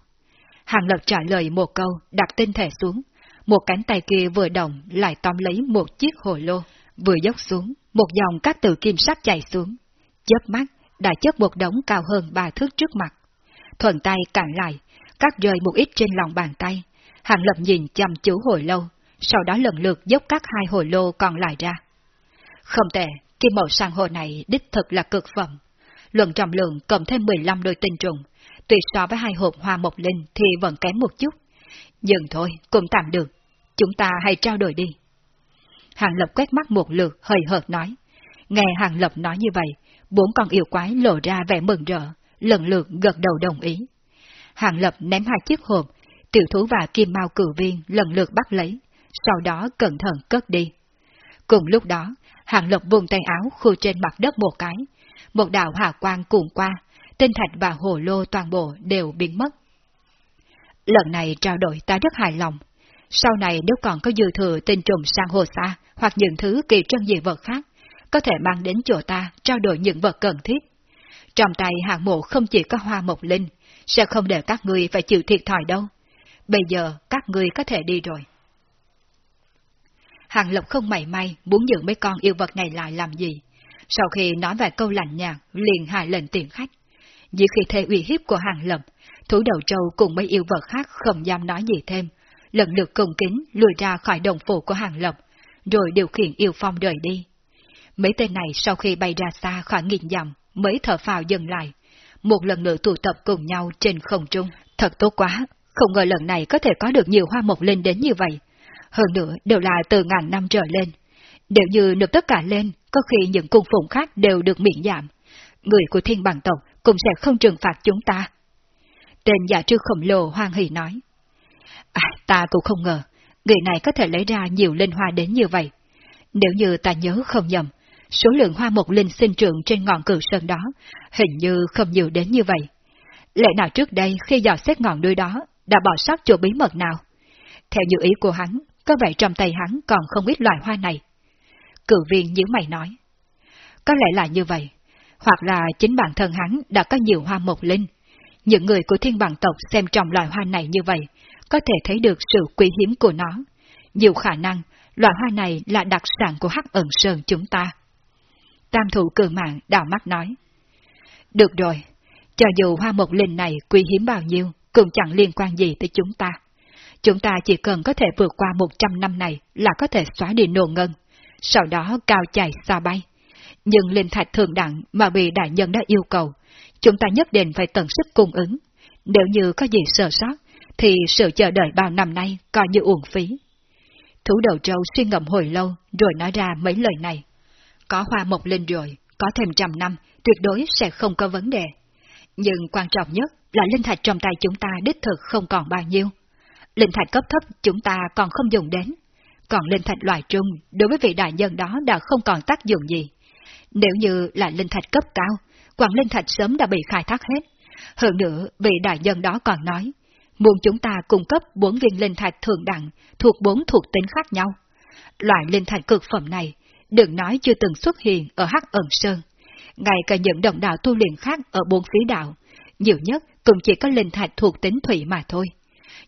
Hàng lập trả lời một câu, đặt tinh thể xuống. Một cánh tay kia vừa động lại tóm lấy một chiếc hồ lô, vừa dốc xuống, một dòng các từ kim sắc chảy xuống. Chớp mắt, đã chất một đống cao hơn ba thước trước mặt. Thuận tay cản lại, cắt rơi một ít trên lòng bàn tay. Hàng lập nhìn chăm chú hồi lâu, sau đó lần lượt dốc các hai hồ lô còn lại ra. Không tệ, kim màu sang hồ này đích thực là cực phẩm. Luận trọng lượng cộng thêm 15 đôi tinh trùng, tùy so với hai hộp hoa mộc linh thì vẫn kém một chút. Nhưng thôi, cũng tạm được. chúng ta hãy trao đổi đi. Hàng Lập quét mắt một lượt hơi hợt nói. Nghe Hàng Lập nói như vậy, bốn con yêu quái lộ ra vẻ mừng rỡ, lần lượt gật đầu đồng ý. Hàng Lập ném hai chiếc hộp, tiểu thú và kim mau cử viên lần lượt bắt lấy, sau đó cẩn thận cất đi. Cùng lúc đó, Hàng Lập vùng tay áo khu trên mặt đất một cái, một đạo hào quang cuộn qua, tinh thạch và hồ lô toàn bộ đều biến mất. Lần này trao đổi ta rất hài lòng. Sau này nếu còn có dư thừa tinh trùng sang hồ xa hoặc những thứ kỳ trân dị vật khác, có thể mang đến chỗ ta trao đổi những vật cần thiết. Trong tay hạng mộ không chỉ có hoa mộc linh, sẽ không để các người phải chịu thiệt thòi đâu. Bây giờ các người có thể đi rồi. Hàng Lộc không mảy may muốn giữ mấy con yêu vật này lại làm gì. Sau khi nói vài câu lạnh nhạt, liền hạ lệnh tiện khách. Dưới khi thê uy hiếp của Hàng lộc, thú đầu trâu cùng mấy yêu vật khác không dám nói gì thêm, lần lượt cung kính lùi ra khỏi đồng phủ của Hàng lộc, rồi điều khiển yêu phong rời đi. Mấy tên này sau khi bay ra xa khỏi nghìn dặm, mới thở phào dừng lại, một lần nữa tụ tập cùng nhau trên không trung. Thật tốt quá, không ngờ lần này có thể có được nhiều hoa mộc lên đến như vậy. Hơn nữa đều là từ ngàn năm trở lên. Nếu như được tất cả lên, có khi những cung phụng khác đều được miễn giảm. Người của thiên bằng tộc cũng sẽ không trừng phạt chúng ta. Tên giả trư khổng lồ hoang hỉ nói. À, ta cũng không ngờ, người này có thể lấy ra nhiều linh hoa đến như vậy. Nếu như ta nhớ không nhầm, số lượng hoa mộc linh sinh trưởng trên ngọn cử sơn đó hình như không nhiều đến như vậy. Lẽ nào trước đây khi dò xét ngọn đuôi đó đã bỏ sót chỗ bí mật nào? Theo dự ý của hắn, có vẻ trong tay hắn còn không ít loại hoa này. Cử viên nhíu mày nói. Có lẽ là như vậy, hoặc là chính bản thân hắn đã có nhiều hoa mộc linh. Những người của thiên bằng tộc xem trọng loài hoa này như vậy, có thể thấy được sự quý hiếm của nó. Nhiều khả năng, loài hoa này là đặc sản của hắc ẩn sơn chúng ta. Tam thủ cử mạng đào mắt nói. Được rồi, cho dù hoa mộc linh này quý hiếm bao nhiêu, cũng chẳng liên quan gì tới chúng ta. Chúng ta chỉ cần có thể vượt qua 100 năm này là có thể xóa đi nổ ngân, sau đó cao chạy xa bay. Nhưng linh thạch thường đẳng mà bị đại nhân đã yêu cầu, chúng ta nhất định phải tận sức cung ứng. Nếu như có gì sợ sót, thì sự chờ đợi bao năm nay coi như uổng phí. Thú đầu trâu suy ngẫm hồi lâu rồi nói ra mấy lời này. Có hoa mộc linh rồi, có thêm trăm năm, tuyệt đối sẽ không có vấn đề. Nhưng quan trọng nhất là linh thạch trong tay chúng ta đích thực không còn bao nhiêu. Linh thạch cấp thấp chúng ta còn không dùng đến. Còn linh thạch loại trung đối với vị đại nhân đó đã không còn tác dụng gì. Nếu như là linh thạch cấp cao, quảng linh thạch sớm đã bị khai thác hết. Hơn nữa, vị đại nhân đó còn nói, muốn chúng ta cung cấp bốn viên linh thạch thường đẳng thuộc bốn thuộc tính khác nhau. Loại linh thạch cực phẩm này, đừng nói chưa từng xuất hiện ở Hắc Ẩn Sơn. Ngay cả những đồng đạo tu luyện khác ở bốn phía đạo, nhiều nhất cũng chỉ có linh thạch thuộc tính thủy mà thôi.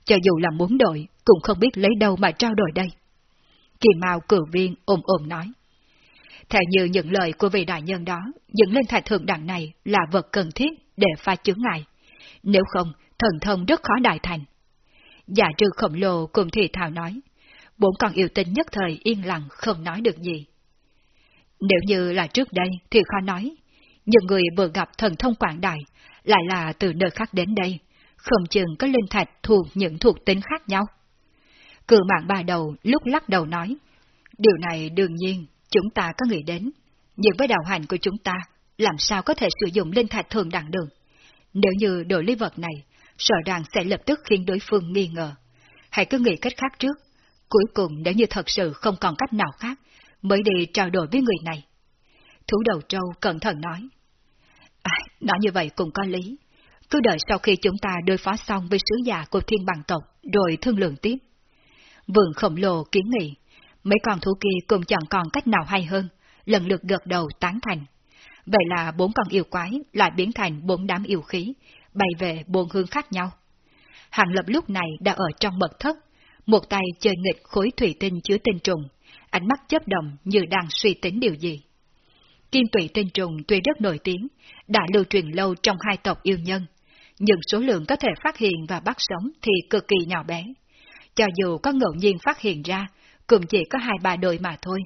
Cho dù là muốn đổi, cũng không biết lấy đâu mà trao đổi đây. Kỳ Mao cử viên ôm ôm nói. Theo như những lời của vị đại nhân đó, những linh thạch thượng đẳng này là vật cần thiết để pha chướng ngại. Nếu không, thần thông rất khó đại thành. Giả trừ khổng lồ cùng thì thảo nói, bốn con yêu tinh nhất thời yên lặng không nói được gì. Nếu như là trước đây thì khó nói, những người vừa gặp thần thông quảng đại lại là từ nơi khác đến đây, không chừng có linh thạch thuộc những thuộc tính khác nhau. Cự mạng ba đầu lúc lắc đầu nói, điều này đương nhiên chúng ta có nghĩ đến, nhưng với đạo hành của chúng ta, làm sao có thể sử dụng linh thạch thường đẳng đường. Nếu như đổi lý vật này, sợ rằng sẽ lập tức khiến đối phương nghi ngờ. Hãy cứ nghĩ cách khác trước, cuối cùng nếu như thật sự không còn cách nào khác, mới đi trao đổi với người này. Thú đầu trâu cẩn thận nói. À, nói như vậy cũng có lý. Cứ đợi sau khi chúng ta đối phó xong với sứ giả của thiên bằng tộc, rồi thương lượng tiếp. Vườn khổng lồ kiến nghị, mấy con thú kia cũng chẳng còn cách nào hay hơn, lần lượt gật đầu tán thành. Vậy là bốn con yêu quái lại biến thành bốn đám yêu khí, bay về bốn hướng khác nhau. Hàng lập lúc này đã ở trong mật thất, một tay chơi nghịch khối thủy tinh chứa tinh trùng, ánh mắt chấp động như đang suy tính điều gì. Kim tụy tinh trùng tuy rất nổi tiếng, đã lưu truyền lâu trong hai tộc yêu nhân, nhưng số lượng có thể phát hiện và bắt sống thì cực kỳ nhỏ bé. Cho dù có ngẫu nhiên phát hiện ra, cũng chỉ có hai ba đôi mà thôi,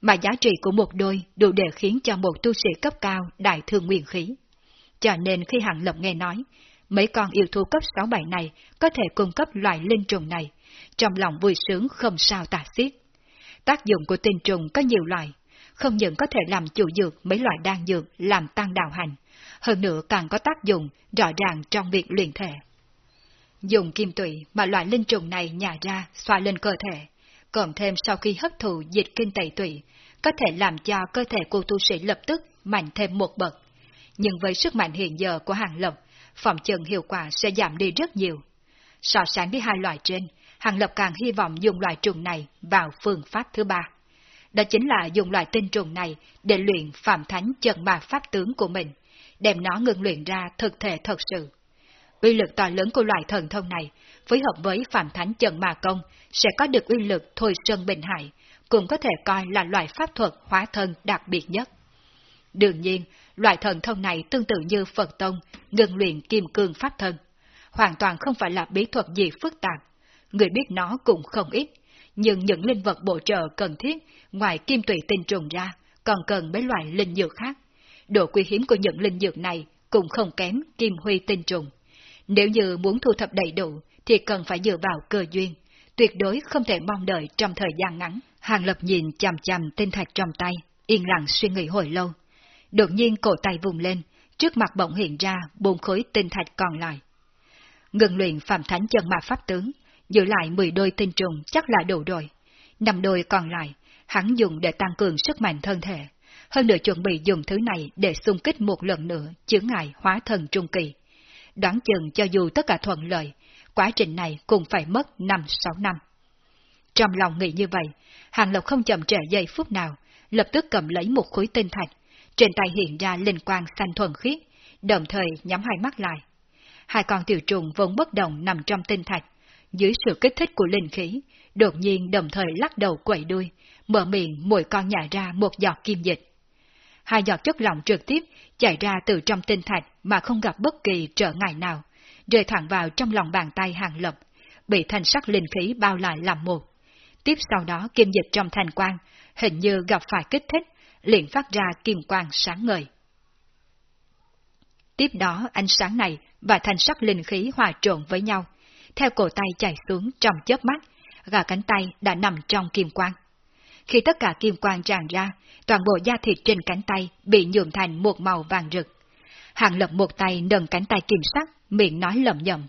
mà giá trị của một đôi đủ để khiến cho một tu sĩ cấp cao đại thương nguyên khí. Cho nên khi Hạng Lập nghe nói, mấy con yêu thú cấp 6-7 này có thể cung cấp loại linh trùng này, trong lòng vui sướng không sao tả xiết. Tác dụng của tinh trùng có nhiều loại, không những có thể làm chủ dược mấy loại đan dược làm tăng đạo hành, hơn nữa càng có tác dụng rõ ràng trong việc luyện thể. Dùng kim tụy mà loại linh trùng này nhả ra xoa lên cơ thể, cộng thêm sau khi hấp thụ dịch kinh tẩy tụy, có thể làm cho cơ thể của tu sĩ lập tức mạnh thêm một bậc. Nhưng với sức mạnh hiện giờ của hàng lập, phòng chừng hiệu quả sẽ giảm đi rất nhiều. So sánh với hai loại trên, hàng lập càng hy vọng dùng loại trùng này vào phương pháp thứ ba. Đó chính là dùng loại tinh trùng này để luyện phạm thánh chân ma pháp tướng của mình, đem nó ngưng luyện ra thực thể thật sự. Uy lực to lớn của loại thần thông này, phối hợp với phạm thánh trần ma công, sẽ có được uy lực thôi sơn bình hại, cũng có thể coi là loại pháp thuật hóa thân đặc biệt nhất. Đương nhiên, loại thần thông này tương tự như Phật Tông, ngưng luyện kim cương pháp thân. Hoàn toàn không phải là bí thuật gì phức tạp. Người biết nó cũng không ít, nhưng những linh vật bổ trợ cần thiết, ngoài kim tụy tinh trùng ra, còn cần mấy loại linh dược khác. Độ quý hiếm của những linh dược này cũng không kém kim huy tinh trùng. Nếu như muốn thu thập đầy đủ, thì cần phải dựa vào cơ duyên, tuyệt đối không thể mong đợi trong thời gian ngắn. Hàng Lập nhìn chằm chằm tinh thạch trong tay, yên lặng suy nghĩ hồi lâu. Đột nhiên cổ tay vùng lên, trước mặt bỗng hiện ra bốn khối tinh thạch còn lại. Ngừng luyện phạm thánh chân ma pháp tướng, giữ lại 10 đôi tinh trùng chắc là đủ rồi. Năm đôi còn lại, hắn dùng để tăng cường sức mạnh thân thể. Hơn nữa chuẩn bị dùng thứ này để xung kích một lần nữa chướng ngại hóa thần trung kỳ. Đoán chừng cho dù tất cả thuận lợi, quá trình này cũng phải mất 5-6 năm. Trong lòng nghĩ như vậy, Hàng Lộc không chậm trễ giây phút nào, lập tức cầm lấy một khối tinh thạch, trên tay hiện ra linh quang xanh thuần khiết, đồng thời nhắm hai mắt lại. Hai con tiểu trùng vốn bất động nằm trong tinh thạch, dưới sự kích thích của linh khí, đột nhiên đồng thời lắc đầu quậy đuôi, mở miệng mỗi con nhả ra một giọt kim dịch. Hai giọt chất lỏng trực tiếp chảy ra từ trong tinh thạch mà không gặp bất kỳ trở ngại nào, rơi thẳng vào trong lòng bàn tay hàng lập, bị thanh sắc linh khí bao lại làm một. Tiếp sau đó kim dịch trong thành quang, hình như gặp phải kích thích, liền phát ra kim quang sáng ngời. Tiếp đó ánh sáng này và thanh sắc linh khí hòa trộn với nhau, theo cổ tay chảy xuống trong chớp mắt, gà cánh tay đã nằm trong kim quang. Khi tất cả kim quang tràn ra, toàn bộ da thịt trên cánh tay bị nhuộm thành một màu vàng rực. Hàng lập một tay nâng cánh tay kim sắc, miệng nói lầm nhầm.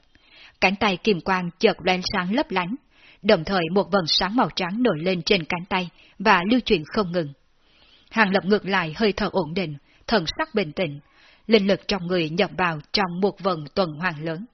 Cánh tay kim quang chợt lên sáng lấp lánh, đồng thời một vần sáng màu trắng nổi lên trên cánh tay và lưu chuyển không ngừng. Hàng lập ngược lại hơi thở ổn định, thần sắc bình tĩnh, linh lực trong người nhập vào trong một vần tuần hoàn lớn.